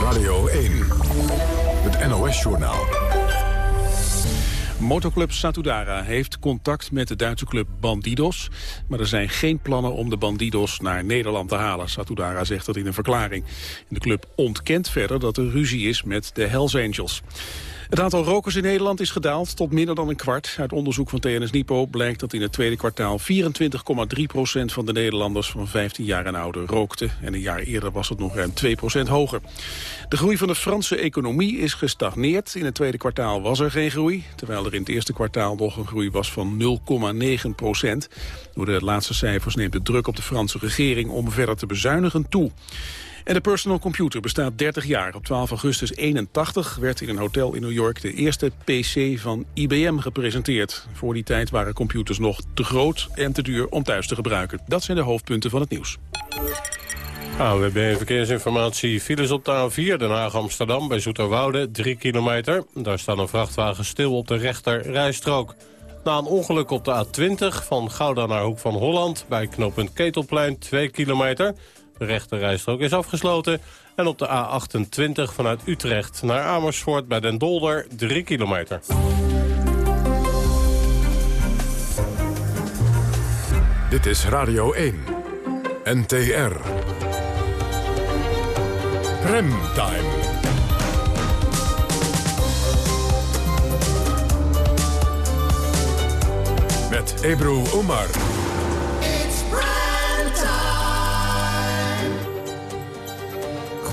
Radio 1, het NOS-journaal. Motoclub Satudara heeft contact met de Duitse club Bandidos. Maar er zijn geen plannen om de Bandidos naar Nederland te halen. Satudara zegt dat in een verklaring. De club ontkent verder dat er ruzie is met de Hells Angels. Het aantal rokers in Nederland is gedaald tot minder dan een kwart. Uit onderzoek van TNS Nipo blijkt dat in het tweede kwartaal 24,3 procent van de Nederlanders van 15 jaar en ouder rookte. En een jaar eerder was het nog ruim 2 procent hoger. De groei van de Franse economie is gestagneerd. In het tweede kwartaal was er geen groei, terwijl er in het eerste kwartaal nog een groei was van 0,9 procent. Door de laatste cijfers neemt de druk op de Franse regering om verder te bezuinigen toe. En de personal computer bestaat 30 jaar. Op 12 augustus 81 werd in een hotel in New York de eerste PC van IBM gepresenteerd. Voor die tijd waren computers nog te groot en te duur om thuis te gebruiken. Dat zijn de hoofdpunten van het nieuws. AWB Verkeersinformatie. Files op de A4 Den Haag-Amsterdam bij Zoeterwoude, 3 kilometer. Daar staan een vrachtwagen stil op de rechter rijstrook. Na een ongeluk op de A20 van Gouda naar Hoek van Holland... bij knooppunt Ketelplein, 2 kilometer... De rechterrijstrook is afgesloten. En op de A28 vanuit Utrecht naar Amersfoort bij Den Dolder 3 kilometer. Dit is Radio 1. NTR. Remtime. Met Ebru Omar.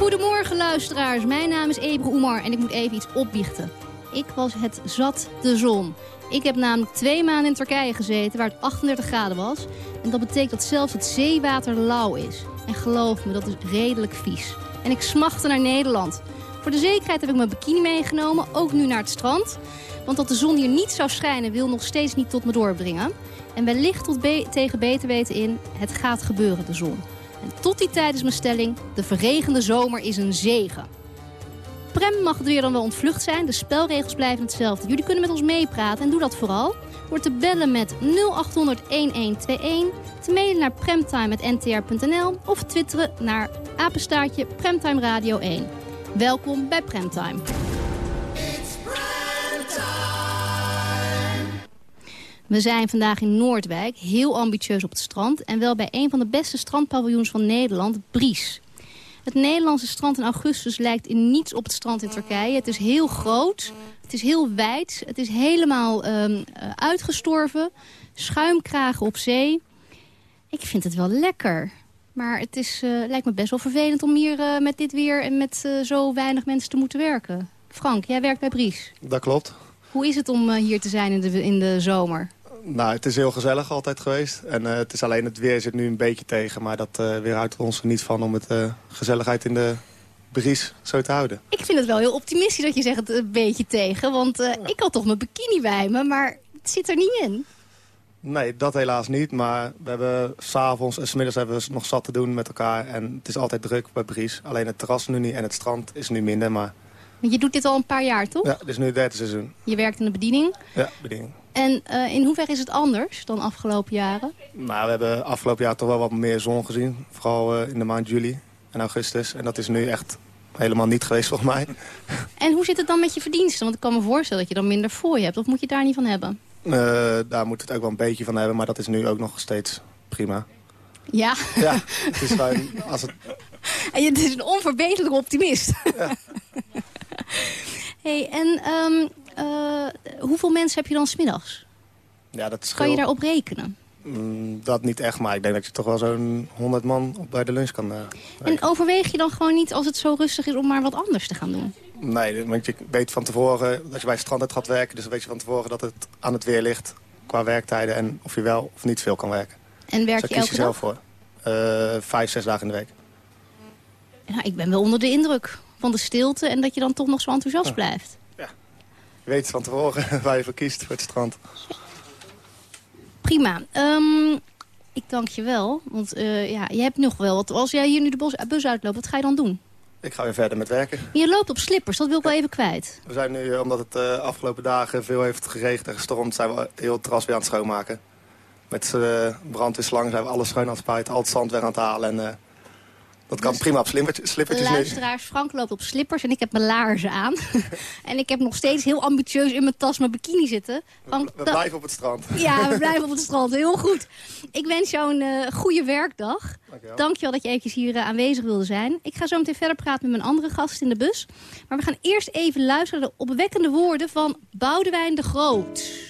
Goedemorgen luisteraars, mijn naam is Ebru Oemar en ik moet even iets opbiechten. Ik was het zat de zon. Ik heb namelijk twee maanden in Turkije gezeten waar het 38 graden was. En dat betekent dat zelfs het zeewater lauw is. En geloof me, dat is redelijk vies. En ik smachtte naar Nederland. Voor de zekerheid heb ik mijn bikini meegenomen, ook nu naar het strand. Want dat de zon hier niet zou schijnen wil nog steeds niet tot me doordringen. En wellicht tot tegen beter weten in, het gaat gebeuren de zon. En tot die tijd is mijn stelling, de verregende zomer is een zegen. Prem mag weer dan wel ontvlucht zijn, de spelregels blijven hetzelfde. Jullie kunnen met ons meepraten en doe dat vooral. Door te bellen met 0800-1121, te mailen naar premtime.ntr.nl of twitteren naar apenstaartje Premtime Radio 1. Welkom bij Premtime. We zijn vandaag in Noordwijk, heel ambitieus op het strand... en wel bij een van de beste strandpaviljoens van Nederland, Bries. Het Nederlandse strand in augustus lijkt in niets op het strand in Turkije. Het is heel groot, het is heel wijd, het is helemaal um, uitgestorven. Schuimkragen op zee. Ik vind het wel lekker. Maar het is, uh, lijkt me best wel vervelend om hier uh, met dit weer... en met uh, zo weinig mensen te moeten werken. Frank, jij werkt bij Bries. Dat klopt. Hoe is het om hier te zijn in de, in de zomer? Nou, het is heel gezellig altijd geweest. En uh, het is alleen het weer zit nu een beetje tegen. Maar dat uh, weerhoudt ons er niet van om het uh, gezelligheid in de bries zo te houden. Ik vind het wel heel optimistisch dat je zegt het een beetje tegen. Want ja. ik had toch mijn bikini bij me, maar het zit er niet in. Nee, dat helaas niet. Maar we hebben s'avonds en smiddags hebben we nog zat te doen met elkaar. En het is altijd druk bij Bries. Alleen het terras nu niet en het strand is nu minder. Maar... Je doet dit al een paar jaar, toch? Ja, dit is nu het derde seizoen. Je werkt in de bediening? Ja, bediening. En uh, in hoeverre is het anders dan afgelopen jaren? Nou, we hebben afgelopen jaar toch wel wat meer zon gezien. Vooral uh, in de maand juli en augustus. En dat is nu echt helemaal niet geweest volgens mij. En hoe zit het dan met je verdiensten? Want ik kan me voorstellen dat je dan minder voor je hebt. Of moet je daar niet van hebben? Uh, daar moet het ook wel een beetje van hebben. Maar dat is nu ook nog steeds prima. Ja? Ja, het is gewoon... Als het... En je is een onverbeterlijke optimist. Ja. hey, en... Um, uh, hoeveel mensen heb je dan smiddags? Ja, dat kan je daarop rekenen? Mm, dat niet echt, maar ik denk dat je toch wel zo'n 100 man bij de lunch kan uh, En overweeg je dan gewoon niet, als het zo rustig is, om maar wat anders te gaan doen? Nee, want je weet van tevoren, als je bij het strand uit gaat werken... dus dan weet je van tevoren dat het aan het weer ligt qua werktijden... en of je wel of niet veel kan werken. En werk dus je kies elke je zelf dag? voor. Eh, vijf, zes dagen in de week. Ik ben wel onder de indruk van de stilte en dat je dan toch nog zo enthousiast blijft. Weet van tevoren waar je voor kiest voor het strand. Prima. Ehm, ik dank je wel, want eh, ja, je hebt nog wel wat. Als jij hier nu de bos, bus uitloopt, wat ga je dan doen? Ik ga weer verder met werken. Je loopt op slippers, dat wil ik wel even kwijt. We zijn nu, eh, omdat het de afgelopen dagen veel heeft geregend en gestormd... zijn we heel het terras weer aan het schoonmaken. Met uh, brandweerslangen zijn we alles schoon aan het spuiten, al het zand weg aan het halen. En, dat kan prima op slippertjes. Luisteraars, Frank loopt op slippers en ik heb mijn laarzen aan. en ik heb nog steeds heel ambitieus in mijn tas mijn bikini zitten. We blijven op het strand. Ja, we blijven op het strand. Heel goed. Ik wens jou een uh, goede werkdag. Dankjewel. Dankjewel dat je eventjes hier uh, aanwezig wilde zijn. Ik ga zo meteen verder praten met mijn andere gast in de bus. Maar we gaan eerst even luisteren naar de opwekkende woorden van Boudewijn de Groot.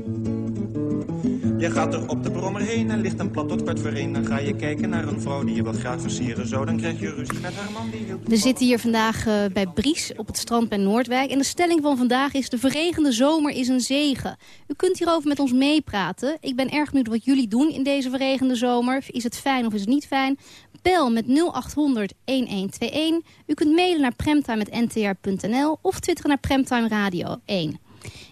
Je gaat er op de brommer heen en ligt een plat tot kwart voor één. Dan ga je kijken naar een vrouw die je wat graag versieren zou. Dan krijg je ruzie met haar man die. We zitten hier vandaag uh, bij Bries op het strand bij Noordwijk. En de stelling van vandaag is de verregende zomer is een zegen. U kunt hierover met ons meepraten. Ik ben erg benieuwd wat jullie doen in deze verregende zomer. Is het fijn of is het niet fijn? Bel met 0800 1121. U kunt mailen naar premtime.ntr.nl of twitteren naar Premtime Radio 1.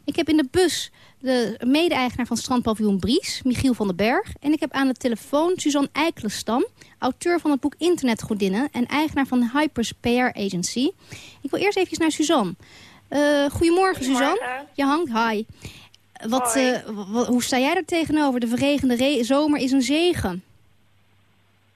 Ik heb in de bus de mede-eigenaar van strandpaviljoen Bries, Michiel van den Berg. En ik heb aan de telefoon Suzanne Eikelenstam, auteur van het boek Internetgodinnen... en eigenaar van Hypers PR Agency. Ik wil eerst even naar Suzanne. Uh, goedemorgen, Suzanne. Je hangt, hi. Wat, uh, hoe sta jij er tegenover? De verregende re zomer is een zegen.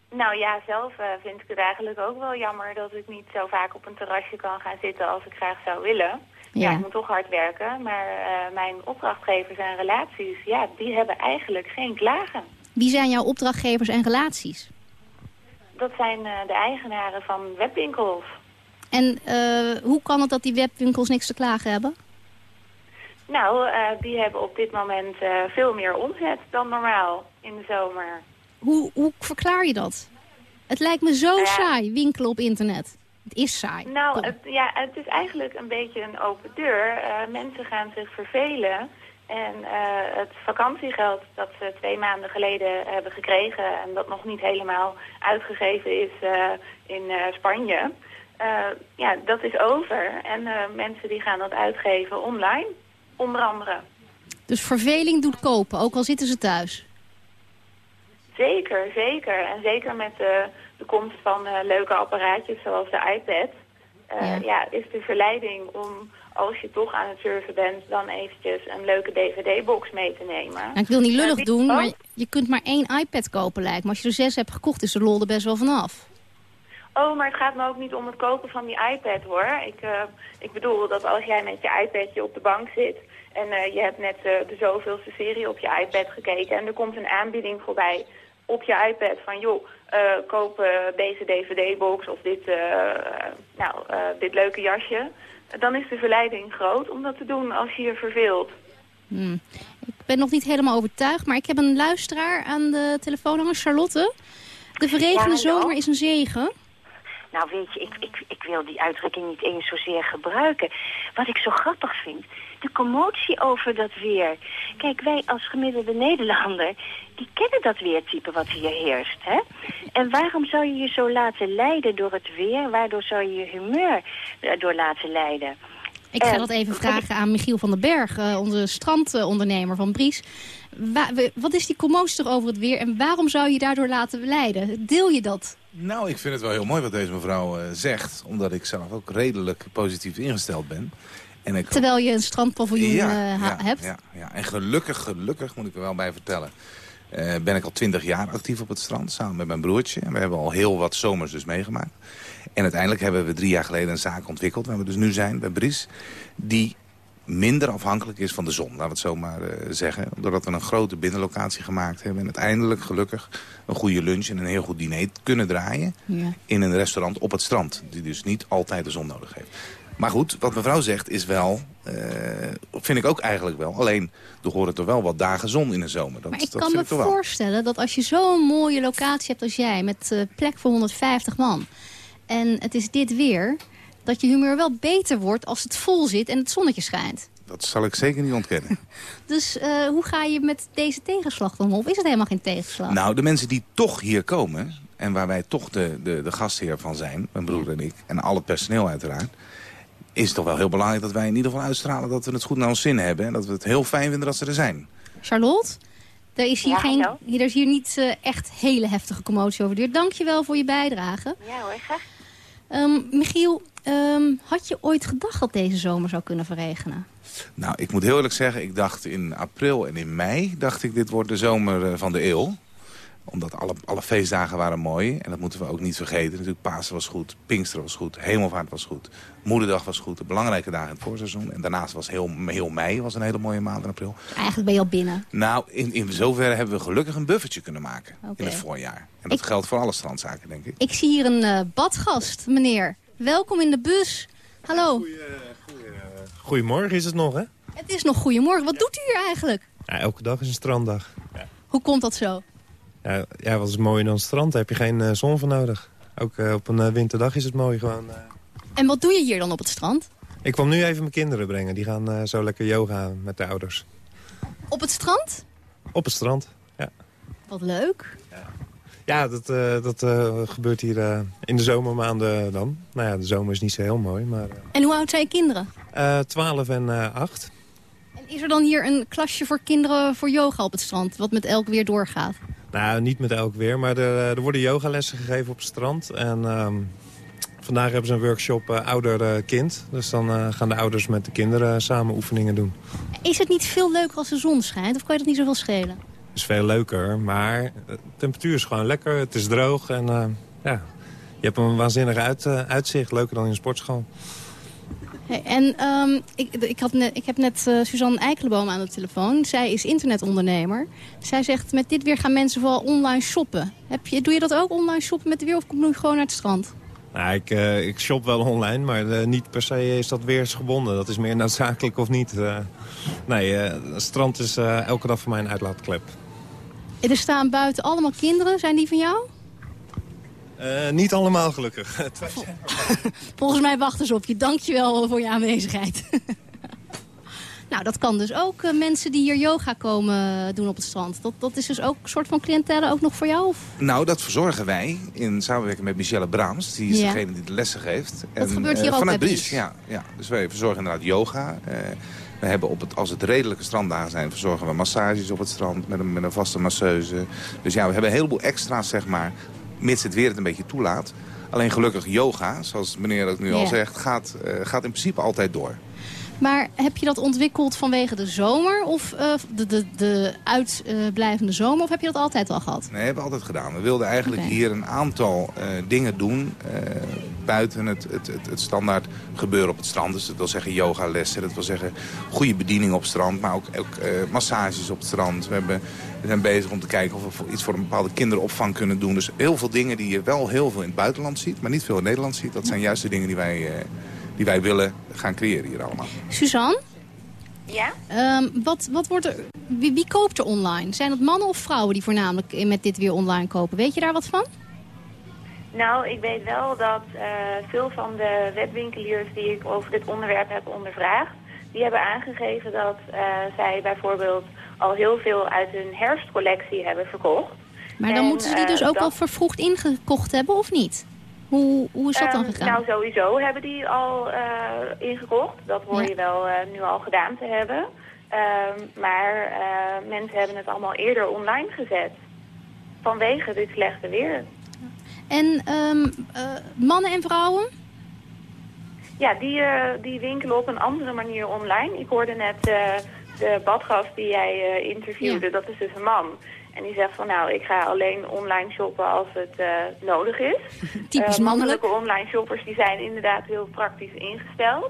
Nou ja, zelf uh, vind ik het eigenlijk ook wel jammer dat ik niet zo vaak op een terrasje kan gaan zitten als ik graag zou willen. Ja, ik moet toch hard werken, maar uh, mijn opdrachtgevers en relaties, ja, die hebben eigenlijk geen klagen. Wie zijn jouw opdrachtgevers en relaties? Dat zijn uh, de eigenaren van webwinkels. En hoe kan het dat die webwinkels niks te klagen hebben? Nou, die hebben op dit moment veel meer omzet dan normaal in de zomer. Hoe, hoe verklaar je dat? Het lijkt me zo ja. saai, winkelen op internet. Het is saai. Nou, het, ja, het is eigenlijk een beetje een open deur. Uh, mensen gaan zich vervelen. En uh, het vakantiegeld dat ze twee maanden geleden hebben gekregen... en dat nog niet helemaal uitgegeven is uh, in Spanje... ja, dat is over. En mensen die gaan dat uitgeven online, onder andere. Dus verveling doet kopen, ook al zitten ze thuis? Zeker, zeker. En zeker met de, de komst van uh, leuke apparaatjes zoals de iPad... Uh, ja. ja. is de verleiding om, als je toch aan het surfen bent... dan eventjes een leuke dvd-box mee te nemen. Nou, ik wil niet lullig uh, doen, maar je kunt maar één iPad kopen lijkt me. Als je er zes hebt gekocht, is de lol er best wel vanaf. Oh, maar het gaat me ook niet om het kopen van die iPad, hoor. Ik, ik bedoel dat als jij met je iPadje op de bank zit... en je hebt net de zoveelste serie op je iPad gekeken... en er komt een aanbieding voorbij op je iPad van joh, koop uh, deze dvd-box of dit, uh, nou, dit leuke jasje. Dan is de verleiding groot om dat te doen als je je verveelt. Hmm. Ik ben nog niet helemaal overtuigd, maar ik heb een luisteraar aan de telefoon hangen, Charlotte. De verregende ja, zomer is een zegen. Nou weet je, ik, ik, ik wil die uitdrukking niet eens zozeer gebruiken. Wat ik zo grappig vind, de commotie over dat weer. Kijk, wij als gemiddelde Nederlander, die kennen dat weertype wat hier heerst. Hè? En waarom zou je je zo laten leiden door het weer? Waardoor zou je je humeur door laten leiden? Ik ga dat even vragen aan Michiel van den Berg, uh, onze strandondernemer van Bries. Wa wat is die commotie toch over het weer en waarom zou je daardoor laten leiden? Deel je dat? Nou, ik vind het wel heel mooi wat deze mevrouw zegt. Omdat ik zelf ook redelijk positief ingesteld ben. En ik Terwijl je een strandpaviljoen ja, ja, hebt? Ja, ja, en gelukkig, gelukkig moet ik er wel bij vertellen... Uh, ben ik al twintig jaar actief op het strand, samen met mijn broertje. En we hebben al heel wat zomers dus meegemaakt. En uiteindelijk hebben we drie jaar geleden een zaak ontwikkeld... waar we dus nu zijn, bij Bries... die minder afhankelijk is van de zon, laten we het zo maar eh, zeggen. Doordat we een grote binnenlocatie gemaakt hebben... en uiteindelijk gelukkig een goede lunch en een heel goed diner kunnen draaien... Ja. in een restaurant op het strand, die dus niet altijd de zon nodig heeft. Maar goed, wat mevrouw zegt is wel, eh, vind ik ook eigenlijk wel. Alleen, er horen er wel wat dagen zon in de zomer. Dat, Maar ik dat kan me toch voorstellen dat als je zo'n mooie locatie hebt als jij... met eh, plek voor 150 man en het is dit weer... dat je humeur wel beter wordt als het vol zit en het zonnetje schijnt. Dat zal ik zeker niet ontkennen. Dus eh, hoe ga je met deze tegenslag dan om? Of is het helemaal geen tegenslag? Nou, de mensen die toch hier komen... en waar wij toch de, de, de gastheer van zijn, mijn broer en ik... en al het personeel uiteraard... is het toch wel heel belangrijk dat wij in ieder geval uitstralen... dat we het goed naar ons zin hebben... en dat we het heel fijn vinden dat ze er zijn. Charlotte, er is hier, Ja, geen, hier, er is hier niet eh, echt hele heftige commotie over de deur. Dank je wel voor je bijdrage. Ja hoor, graag. Ehm, Michiel, ehm, had je ooit gedacht dat deze zomer zou kunnen verregenen? Nou, ik moet heel eerlijk zeggen, ik dacht in april en in mei... dacht ik, dit wordt de zomer eh, van de eeuw. Omdat alle, alle feestdagen waren mooi. En dat moeten we ook niet vergeten. Natuurlijk, Pasen was goed, Pinkster was goed, Hemelvaart was goed. Moederdag was goed, de belangrijke dagen in het voorseizoen. En daarnaast was heel, heel mei was een hele mooie maand in april. Eigenlijk ben je al binnen. Nou, in, in zoverre hebben we gelukkig een buffertje kunnen maken in het voorjaar. En dat geldt voor alle strandzaken, denk ik. Ik zie hier een eh, badgast, meneer. Welkom in de bus. Hallo. Goedemorgen is het nog, hè? Het is nog goedemorgen. Wat doet u hier eigenlijk? Ja, elke dag is een stranddag. Hoe komt dat zo? Ja, ja wat is mooier dan het strand? Daar heb je geen eh, zon voor nodig. Ook eh, op een eh, winterdag is het mooi gewoon. En wat doe je hier dan op het strand? Ik kwam nu even mijn kinderen brengen. Die gaan zo lekker yoga met de ouders. Op het strand? Op het strand, ja. Wat leuk. Ja, dat, eh, dat eh, gebeurt hier in de zomermaanden dan. Nou ja, de zomer is niet zo heel mooi, maar... En hoe oud zijn je kinderen? 12 en 8. En is er dan hier een klasje voor kinderen voor yoga op het strand? Wat met elk weer doorgaat? Nou, niet met elk weer, maar er, eh, er worden yogalessen gegeven op het strand. En ehm, vandaag hebben ze een workshop eh, ouder-kind. dus dan eh, gaan de ouders met de kinderen samen oefeningen doen. Is het niet veel leuker als de zon schijnt? Of kan je dat niet zoveel schelen? Het is veel leuker, maar de temperatuur is gewoon lekker. Het is droog en ja, je hebt een waanzinnig uit, uitzicht. Leuker dan in een sportschool. Hey, en ehm, ik, ik, had net, ik heb net eh, Suzanne Eikelenboom aan de telefoon. Zij is internetondernemer. Zij zegt, met dit weer gaan mensen vooral online shoppen. Heb je, doe je dat ook, online shoppen met de weer? Of kom je gewoon naar het strand? Nou, ik, eh, ik shop wel online, maar eh, niet per se is dat weersgebonden. Dat is meer noodzakelijk of niet. Nee, het strand is elke dag voor mij een uitlaatklep. Er staan buiten allemaal kinderen. Zijn die van jou? Eh, niet allemaal gelukkig. Twee zijn. Volgens mij wachten ze op je. Dank je wel voor je aanwezigheid. nou, dat kan dus ook. eh, mensen die hier yoga komen doen op het strand. Dat, dat is dus ook een soort van cliëntele ook nog voor jou? Of? Nou, dat verzorgen wij in samenwerking met Michelle Braams. Die is Ja. degene die de lessen geeft. Dat gebeurt hier eh, ook vanuit bij Bries. Ja, ja, dus wij verzorgen inderdaad yoga. Eh, we hebben op het, als het redelijke stranddagen zijn, verzorgen we massages op het strand met een, met een vaste masseuse. Dus ja, we hebben een heleboel extra's, zeg maar, mits het weer het een beetje toelaat. Alleen gelukkig yoga, zoals meneer ook nu al zegt, gaat, eh, gaat in principe altijd door. Maar heb je dat ontwikkeld vanwege de zomer? Of eh, de, de, de uitblijvende zomer? Of heb je dat altijd al gehad? Nee, hebben we altijd gedaan. We wilden eigenlijk hier een aantal eh, dingen doen eh, buiten het, het, het, het standaard gebeuren op het strand. Dus dat wil zeggen yogalessen, dat wil zeggen goede bediening op het strand, maar ook, ook massages op het strand. We, hebben, we zijn bezig om te kijken of we iets voor een bepaalde kinderopvang kunnen doen. Dus heel veel dingen die je wel heel veel in het buitenland ziet, maar niet veel in Nederland ziet. Dat zijn juist de dingen die wij, die wij willen gaan creëren hier allemaal. Suzanne, Ja? ehm, wat, wat wordt er, wie, wie koopt er online? Zijn het mannen of vrouwen die voornamelijk met dit weer online kopen? Weet je daar wat van? Nou, ik weet wel dat eh, veel van de webwinkeliers die ik over dit onderwerp heb ondervraagd, die hebben aangegeven dat eh, zij bijvoorbeeld al heel veel uit hun herfstcollectie hebben verkocht. Maar dan En, moeten ze die eh, dus ook dat- wel vervroegd ingekocht hebben of niet? Hoe, hoe is dat dan Ehm, gegaan? Nou, sowieso hebben die al eh, ingekocht. Dat hoor Ja. je wel eh, nu al gedaan te hebben. Ehm, maar eh, mensen hebben het allemaal eerder online gezet. Vanwege dit slechte weer. En ehm, eh, mannen en vrouwen? Ja, die, die winkelen op een andere manier online. Ik hoorde net de badgast die jij interviewde, dat is dus een man. En die zegt van nou, ik ga alleen online shoppen als het eh, nodig is. Typisch Eh, mannelijk. mannelijke online shoppers die zijn inderdaad heel praktisch ingesteld.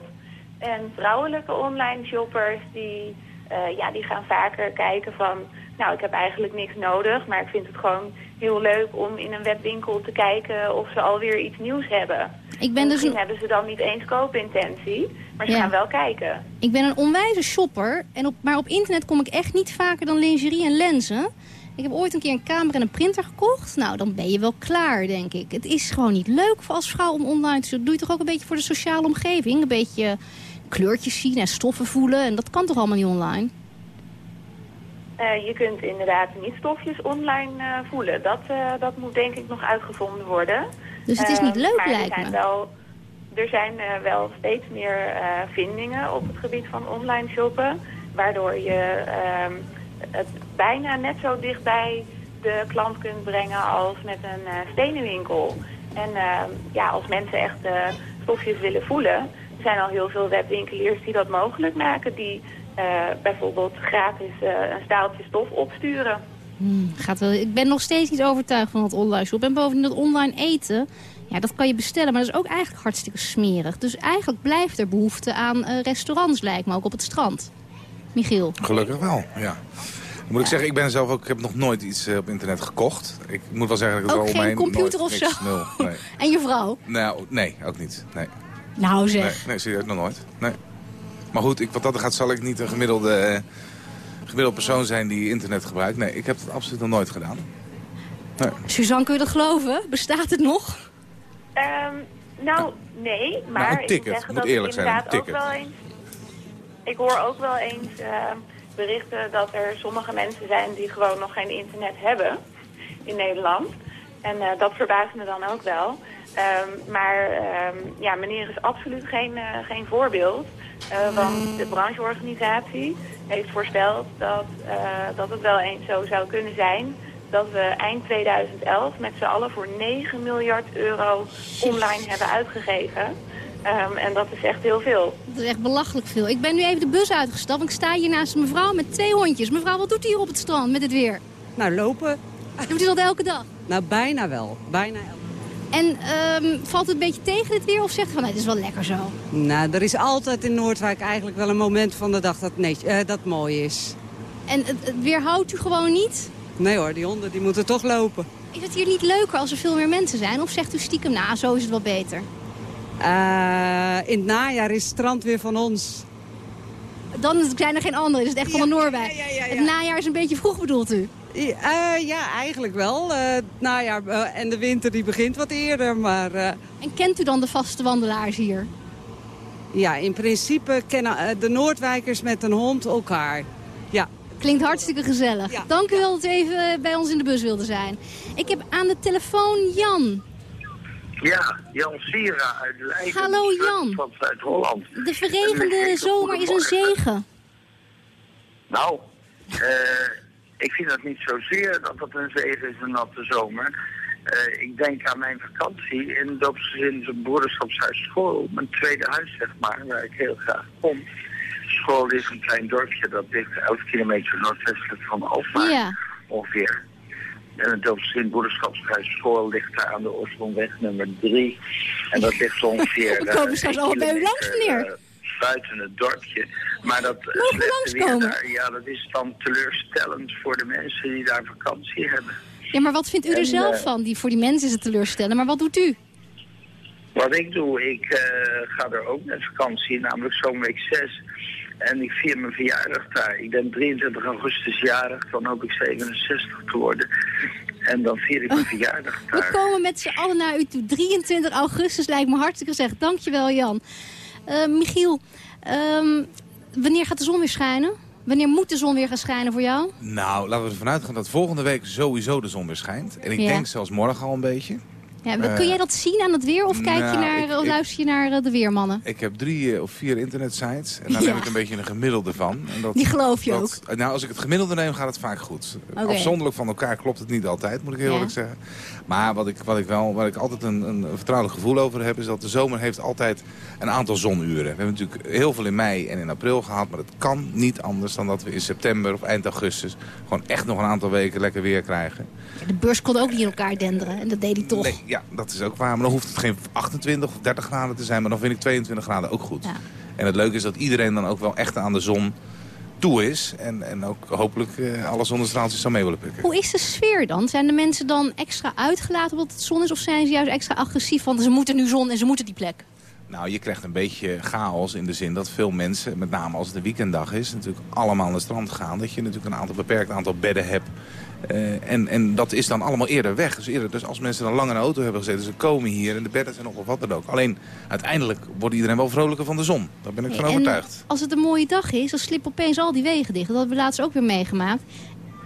En vrouwelijke online shoppers die, eh, ja, die gaan vaker kijken van... nou, ik heb eigenlijk niks nodig, maar ik vind het gewoon heel leuk om in een webwinkel te kijken of ze alweer iets nieuws hebben. Ik ben dus Misschien een, hebben ze dan niet eens koopintentie, maar ze Ja. gaan wel kijken. ik ben een onwijze shopper, en op, maar op internet kom ik echt niet vaker dan lingerie en lenzen. Ik heb ooit een keer een camera en een printer gekocht. Nou, dan ben je wel klaar, denk ik. Het is gewoon niet leuk voor als vrouw om online te doen. Doe je toch ook een beetje voor de sociale omgeving? Een beetje kleurtjes zien en stoffen voelen. En dat kan toch allemaal niet online? Eh, je kunt inderdaad niet stofjes online eh, voelen. Dat, eh, dat moet denk ik nog uitgevonden worden. Dus het is niet leuk, maar lijkt er zijn me. Wel, er zijn wel steeds meer vindingen op het gebied van online shoppen. Waardoor je ehm, bijna net zo dichtbij de klant kunt brengen als met een eh, stenenwinkel. En ehm, ja, als mensen echt eh, stofjes willen voelen... er zijn al heel veel webwinkeliers die dat mogelijk maken. Die eh, bijvoorbeeld gratis een staaltje stof opsturen. Hmm, gaat wel. Ik ben nog steeds niet overtuigd van het online shoppen. En bovendien dat online eten, ja, dat kan je bestellen. Maar dat is ook eigenlijk hartstikke smerig. Dus eigenlijk blijft er behoefte aan restaurants, lijkt me, ook op het strand. Michiel. Gelukkig wel, ja. Dan moet ik zeggen, ik ben zelf ook, ik heb nog nooit iets eh, op internet gekocht. Ik moet wel zeggen dat ik Ook er geen omheen computer nooit, of niks, zo? Nul, nee. En je vrouw? Nou, nee, ook niet. Nee. Nou zeg. Nee, nee, serieus, nog nooit. Nee. Maar goed, ik, wat dat er gaat, zal ik niet een gemiddelde, eh, gemiddelde persoon zijn die internet gebruikt. Nee, ik heb het absoluut nog nooit gedaan. Nee. Suzanne, kun je dat geloven? Bestaat het nog? Ehm, nou, nee, maar een ik ticket, moet zeggen moet dat eerlijk ik zijn, een inderdaad ook ticket. wel eens... Ik hoor ook wel eens ehm, berichten dat er sommige mensen zijn die gewoon nog geen internet hebben in Nederland. En eh, dat verbaast me dan ook wel. Ehm, maar ehm, ja, meneer is absoluut geen, eh, geen voorbeeld. Eh, want de brancheorganisatie heeft voorspeld dat, dat het wel eens zo zou kunnen zijn dat we eind 2011 met z'n allen voor 9 miljard euro online hebben uitgegeven. Ehm, en dat is echt heel veel. Dat is echt belachelijk veel. Ik ben nu even de bus uitgestapt. want Ik sta hier naast een mevrouw met twee hondjes. Mevrouw, wat doet u hier op het strand met het weer? Nou, lopen. Doet u dat elke dag? Nou, bijna wel. Bijna elke En ehm, valt het een beetje tegen dit weer of zegt u van, nee, het is wel lekker zo? Nou, er is altijd in Noordwijk eigenlijk wel een moment van de dag dat, nee, eh, dat mooi is. En het, het weerhoudt u gewoon niet? Nee hoor, die honden die moeten toch lopen. Is het hier niet leuker als er veel meer mensen zijn? Of zegt u stiekem, nou, zo is het wel beter? Eh, in het najaar is het strand weer van ons. Dan zijn er geen anderen, is het echt van de Noorwijk. Het najaar is een beetje vroeg, bedoelt u? Ja, eh, ja eigenlijk wel. Eh, het najaar en de winter die begint wat eerder, maar... En kent u dan de vaste wandelaars hier? ja, in principe kennen de Noordwijkers met een hond elkaar. Ja. Klinkt hartstikke gezellig. Dank u wel dat u even bij ons in de bus wilde zijn. Ik heb aan de telefoon Jan. Ja, Jan Sira uit Leiden. Hallo, Jan. Van Zuid-Holland. De verregende zomer is een zegen. Nou, eh, ik vind dat niet zozeer dat het een zegen is, een natte zomer. Eh, ik denk aan mijn vakantie in doopsgezin broederschapshuis school. Mijn tweede huis, zeg maar, waar ik heel graag kom. School is een klein dorpje, dat ligt 11 kilometer noordwestelijk van Alkmaar Ja. ongeveer. En het doopsgezin broederschapshuis school ligt daar aan de Oostblomweg nummer 3. En dat ligt ongeveer... We eh, komen straks één allemaal bij u langs, meneer. eh, buiten het dorpje. Maar dat eh, weer daar, ja, dat is dan teleurstellend voor de mensen die daar vakantie hebben. Ja, maar wat vindt u er zelf eh, van? Die, voor die mensen is het teleurstellen. Maar wat doet u? Wat ik doe, ik eh, ga er ook met vakantie, namelijk zo'n week 6. En ik vier mijn verjaardag daar. Ik ben 23 augustus jarig, dan hoop ik 67 te worden. En dan vier ik mijn verjaardag We daar. komen met z'n allen naar u toe. 23 augustus lijkt me hartstikke gezegd. Dankjewel, Jan. Eh, Michiel, ehm, wanneer gaat de zon weer schijnen? Wanneer moet de zon weer gaan schijnen voor jou? Nou, laten we ervan uitgaan dat volgende week sowieso de zon weer schijnt. En ik Ja. denk zelfs morgen al een beetje. Ja, Eh, kun jij dat zien aan het weer of kijk je nou, naar, ik- of luister je naar eh, de weermannen? Ik heb drie eh, of vier internetsites. En daar Ja. neem ik een beetje een gemiddelde van. En dat, Die geloof je dat- Nou, als ik het gemiddelde neem, gaat het vaak goed. Afzonderlijk van elkaar klopt het niet altijd, moet ik heel Ja. eerlijk zeggen. Maar wat ik, wat ik wel, waar ik altijd een, een vertrouwelijk gevoel over heb... is dat de zomer heeft altijd een aantal zonuren. We hebben natuurlijk heel veel in mei en in april gehad... maar het kan niet anders dan dat we in september of eind augustus... gewoon echt nog een aantal weken lekker weer krijgen. De beurs kon ook niet in elkaar denderen en dat deed hij toch. Nee, ja, dat is ook waar. Maar dan hoeft het geen 28 of 30 graden te zijn. Maar dan vind ik 22 graden ook goed. En het leuke is dat iedereen dan ook wel echt aan de zon toe is. En, en ook hopelijk eh, alle zonnestraaltjes zou mee willen pikken. Hoe is de sfeer dan? Zijn de mensen dan extra uitgelaten omdat het zon is? Of zijn ze juist extra agressief? Want ze moeten nu zon en ze moeten die plek. Nou, je krijgt een beetje chaos in de zin dat veel mensen, met name als het een weekenddag is, natuurlijk allemaal naar het strand gaan. Dat je natuurlijk een aantal beperkt aantal bedden hebt. Eh, en, en dat is dan allemaal eerder weg. Dus, eerder, dus als mensen dan lang in de auto hebben gezeten, ze komen hier en de bedden zijn nog of wat dan ook. Alleen uiteindelijk wordt iedereen wel vrolijker van de zon. Daar ben ik van En overtuigd. als het een mooie dag is, dan slippen opeens al die wegen dicht. Dat hebben we laatst ook weer meegemaakt.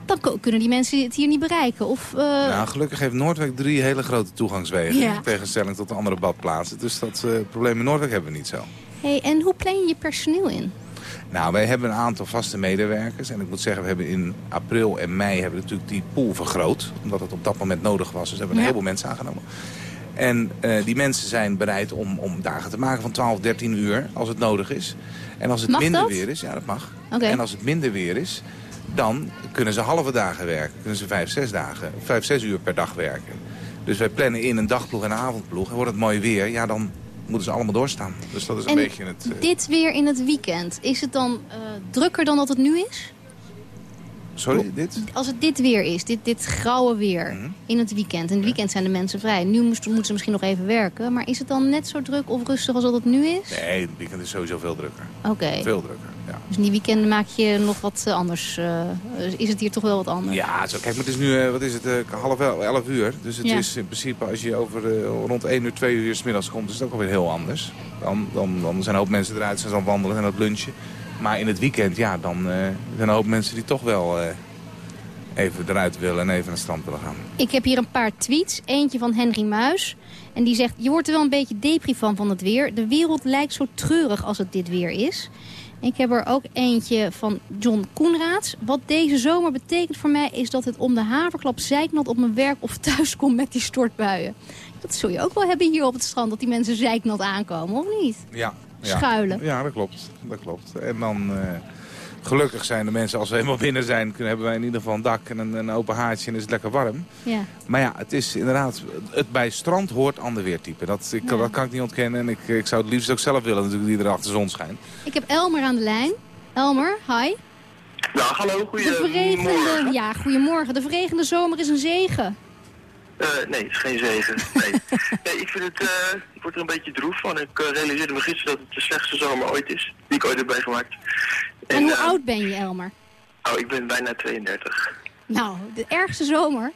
Dan kunnen die mensen het hier niet bereiken. Of, eh, Nou, gelukkig heeft Noordwijk drie hele grote toegangswegen. Ja. In tegenstelling tot de andere badplaatsen. Dus dat eh, probleem in Noordwijk hebben we niet zo. hey, en hoe plan je je personeel in? Nou, wij hebben een aantal vaste medewerkers. En ik moet zeggen, we hebben in april en mei hebben we natuurlijk die pool vergroot. Omdat het op dat moment nodig was. Dus we hebben een heleboel mensen aangenomen. En eh, die mensen zijn bereid om, om dagen te maken van 12, 13 uur als het nodig is. En als het Mag minder dat? weer is, ja dat mag. En als het minder weer is, dan kunnen ze halve dagen werken. Kunnen ze 5, 6 dagen, 5, 6 uur per dag werken. Dus wij plannen in een dagploeg en een avondploeg. En wordt het mooi weer, ja dan moeten ze allemaal doorstaan. Dus dat is een En beetje het... eh, Dit weer in het weekend, is het dan eh, drukker dan dat het nu is? sorry, dit? Als het dit weer is, dit, dit grauwe weer Mhm. in het weekend. In het weekend zijn de mensen vrij. Nu moeten ze misschien nog even werken. Maar is het dan net zo druk of rustig als dat het nu is? Nee, het weekend is sowieso veel drukker. Oké. Veel drukker, ja. Dus in die weekenden maak je nog wat eh, anders. eh, is het hier toch wel wat anders? Ja, zo, kijk, maar het is nu, eh, wat is het, half el- elf uur. Dus het Ja. is in principe, als je over rond 1 uur, 2 uur s middags komt, is het ook alweer heel anders. Dan, dan, dan zijn een hoop mensen eruit, zijn ze aan het wandelen en aan het lunchen. Maar in het weekend, ja, dan zijn een hoop mensen die toch wel even eruit willen en even naar het strand willen gaan. Ik heb hier een paar tweets. Eentje van Henry Muis. En die zegt, je wordt er wel een beetje depri van van het weer. De wereld lijkt zo treurig als het dit weer is. Ik heb er ook eentje van John Koenraads. Wat deze zomer betekent voor mij is dat het om de haverklap zeiknat op mijn werk of thuis komt met die stortbuien. Dat zul je ook wel hebben hier op het strand, dat die mensen zeiknat aankomen, of niet? Ja, ja. Schuilen. Ja, dat klopt. Dat klopt. En dan, eh, gelukkig zijn de mensen, als we helemaal binnen zijn, kunnen, hebben wij in ieder geval een dak en een, een open haartje en is het lekker warm. Ja. Maar ja, het is inderdaad, het bij strand hoort ander weertype. Dat, ik, dat kan ik niet ontkennen en ik, ik zou het liefst ook zelf willen natuurlijk, die er achter de zon schijnt. Ik heb Elmer aan de lijn. Elmer, hi. Ja, hallo, De verregende, ja, goedemorgen. De verregende zomer is een zegen. Eh, nee, het is geen zegen. Nee, nee ik vind het, eh, ik word er een beetje droef van. Ik eh, realiseerde me gisteren dat het de slechtste zomer ooit is, die ik ooit heb meegemaakt. En, hoe oud ben je, Elmer? Oh, ik ben bijna 32. Nou, de ergste zomer.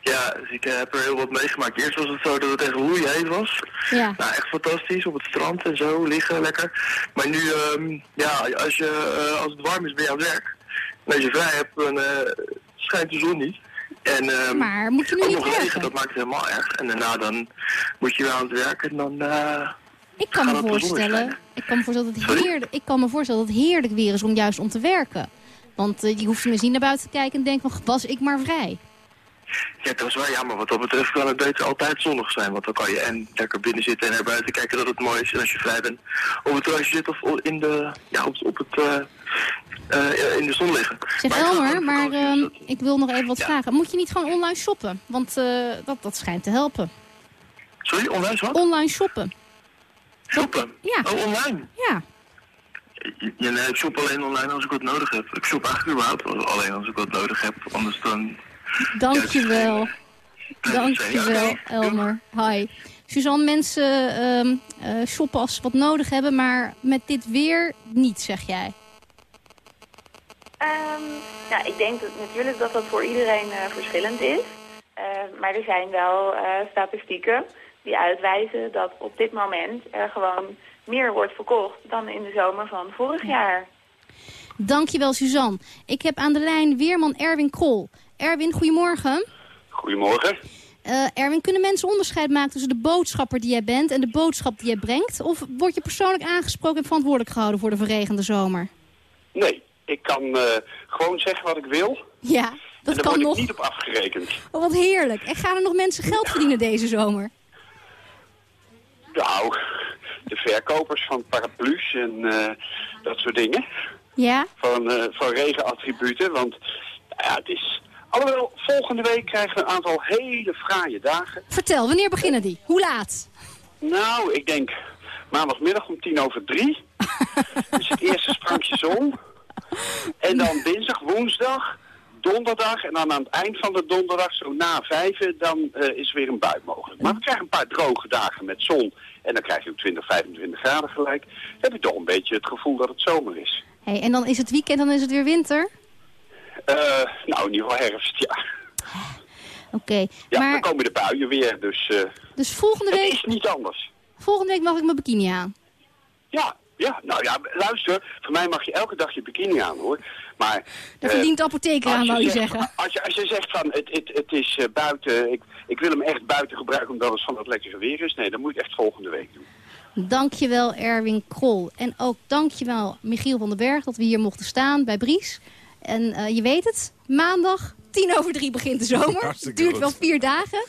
Ja, dus ik heb er heel wat meegemaakt. Eerst was het zo dat het echt loeiheet was. Ja. Nou, echt fantastisch, op het strand en zo, liggen, lekker. Maar nu, ehm, ja, als, je, als het warm is ben je aan het werk. En als je vrij hebt, dan schijnt de zon niet. En, ehm, Maar moet je nu niet regen, werken? dat maakt het helemaal erg. En daarna dan moet je weer aan het werk en dan... eh, Ik kan, me voorstellen, ik, kan me voorstellen dat het heerlijk, ik kan me voorstellen dat het heerlijk weer is om juist om te werken. Want eh, je hoeft tenminste niet naar buiten te kijken en denken van was ik maar vrij. Ja, dat is wel jammer. Wat dat betreft kan het beter altijd zonnig zijn. Want dan kan je en lekker binnen zitten en naar buiten kijken dat het mooi is. En als je vrij bent op het terrasje zit of in de, ja, op, op het, eh, in de zon liggen. Zeg Maar Elmer, maar ehm, ik wil nog even wat vragen. Moet je niet gewoon online shoppen? Want eh, dat, dat schijnt te helpen. Sorry, online wat? Online shoppen. Shoppen? Ja. Oh, online? Ja. Ja, nee, ik shop alleen online als ik wat nodig heb. Ik shop eigenlijk überhaupt alleen als ik wat nodig heb. Anders dan... Dankjewel. Dankjewel, Elmer. Hi. Suzanne, mensen ehm, eh, shoppen als ze wat nodig hebben, maar met dit weer niet, zeg jij. Ehm, ja, ik denk dat, natuurlijk dat dat voor iedereen eh, verschillend is. Ehm, maar er zijn wel eh, statistieken die uitwijzen dat op dit moment er gewoon meer wordt verkocht dan in de zomer van vorig jaar. Dankjewel, Suzanne. Ik heb aan de lijn weerman Erwin Krol. Erwin, goedemorgen. Goedemorgen. Eh, Erwin, kunnen mensen onderscheid maken tussen de boodschapper die jij bent en de boodschap die jij brengt? Of word je persoonlijk aangesproken en verantwoordelijk gehouden voor de verregende zomer? Nee, ik kan eh, gewoon zeggen wat ik wil. Ja, en dat daar kan word nog. ik niet op afgerekend. Oh, wat heerlijk. En gaan er nog mensen geld verdienen deze zomer? Nou, de verkopers van paraplu's en eh, dat soort dingen. Ja? Van, eh, van regenattributen. Want nou ja, het is... Alhoewel, volgende week krijgen we een aantal hele fraaie dagen. Vertel, wanneer beginnen die? Hoe laat? Nou, ik denk maandagmiddag om tien over drie. dus het eerste sprankje zon. En dan dinsdag, woensdag, donderdag. En dan aan het eind van de donderdag, zo na vijven, dan eh, is weer een bui mogelijk. Maar we krijgen een paar droge dagen met zon. En dan krijg je ook 20, 25 graden gelijk. Dan heb je toch een beetje het gevoel dat het zomer is. Hey, en dan is het weekend, dan is het weer winter? Eh, nou, in ieder geval herfst, ja. Oké, Ja, maar dan komen de buien weer, dus... eh, dus volgende Het week, is niet anders. volgende week mag ik mijn bikini aan. Ja, ja, nou ja, luister, voor mij mag je elke dag je bikini aan hoor. Maar, Daar eh, verdient de apotheker aan, wou je zegt- zeggen. Als je, als je zegt van het, het, het is eh, buiten, ik, ik wil hem echt buiten gebruiken omdat het van dat lekkere weer is. Nee, dan moet je het echt volgende week doen. Dankjewel Erwin Krol. En ook dankjewel Michiel van den Berg dat we hier mochten staan bij Bries. En eh, je weet het, maandag tien over drie begint de zomer. Het duurt wel vier dagen.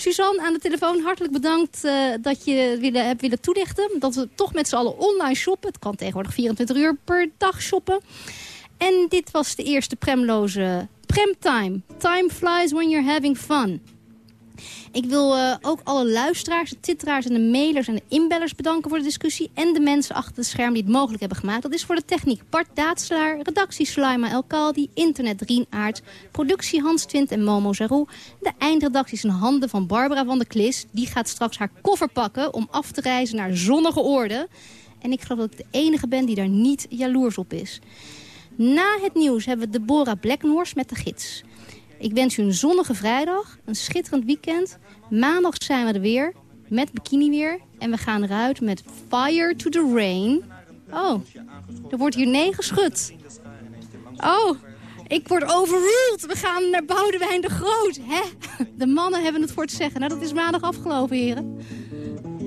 Suzanne aan de telefoon, hartelijk bedankt eh, dat je willen, hebt willen toelichten. Dat we toch met z'n allen online shoppen. Het kan tegenwoordig 24 uur per dag shoppen. En dit was de eerste premloze Premtime. Time flies when you're having fun. Ik wil eh, ook alle luisteraars, de twitteraars en de mailers en de inbellers bedanken voor de discussie. En de mensen achter het scherm die het mogelijk hebben gemaakt. Dat is voor de techniek Bart Daatslaar, redactie Sulaima El Kaldi, internet Rien Aert, productie Hans Twint en Momo Zarou. De eindredactie is in handen van Barbara van der Klis. Die gaat straks haar koffer pakken om af te reizen naar zonnige oorden. En ik geloof dat ik de enige ben die daar niet jaloers op is. Na het nieuws hebben we Deborah Blackenhorst met de gids. Ik wens u een zonnige vrijdag, een schitterend weekend. Maandag zijn we er weer, met bikini weer. En we gaan eruit met Fire to the Rain. Oh, er wordt hier nee geschud. Oh, ik word overruled. We gaan naar Boudewijn de Groot. Hè? De mannen hebben het voor te zeggen. Nou, dat is maandag afgelopen, heren.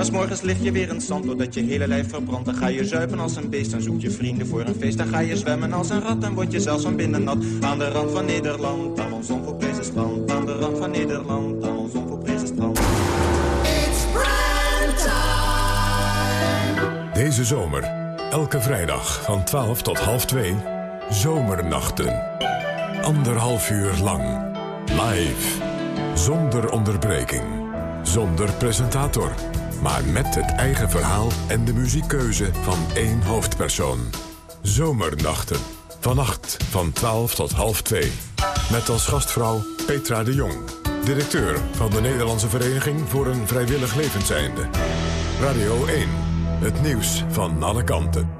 maar 's morgens lig je weer in het zand doordat je hele lijf verbrandt. Dan ga je zuipen als een beest, dan zoek je vrienden voor een feest. Dan ga je zwemmen als een rat en word je zelfs van binnen nat. Aan de rand van Nederland, aan ons onvoorprezen strand. Aan de rand van Nederland, aan ons onvoorprezen strand. Deze zomer, elke vrijdag van 12 tot half 2, Zomernachten. Anderhalf uur lang, live, zonder onderbreking, zonder presentator, maar met het eigen verhaal en de muziekkeuze van één hoofdpersoon. Zomernachten, vannacht van 12 tot half 2. Met als gastvrouw Petra de Jong, directeur van de Nederlandse Vereniging voor een Vrijwillig Levenseinde. Radio 1, het nieuws van alle kanten.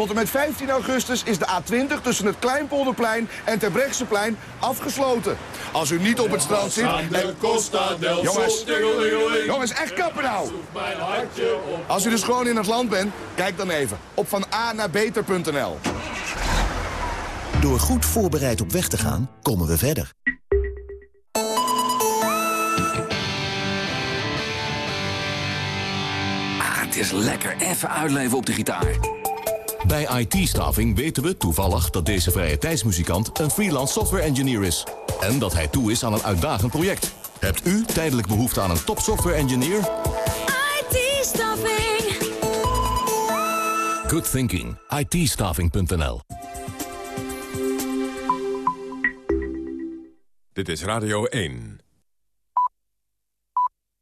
Tot en met 15 augustus is de A20 tussen het Kleinpolderplein en Terbrechtseplein afgesloten. Als u niet op het strand zit... en- Jongens, jongens, echt kappen nou! Als u dus gewoon in het land bent, kijk dan even op van A naar beter.nl. Door goed voorbereid op weg te gaan, komen we verder. Ah, het is lekker even uitleven op de gitaar. Bij IT-staving weten we toevallig dat deze vrije tijdsmuzikant een freelance software engineer is. En dat hij toe is aan een uitdagend project. Hebt u tijdelijk behoefte aan een top software engineer? IT-staffing. Good thinking. IT-staving.nl Dit is Radio 1.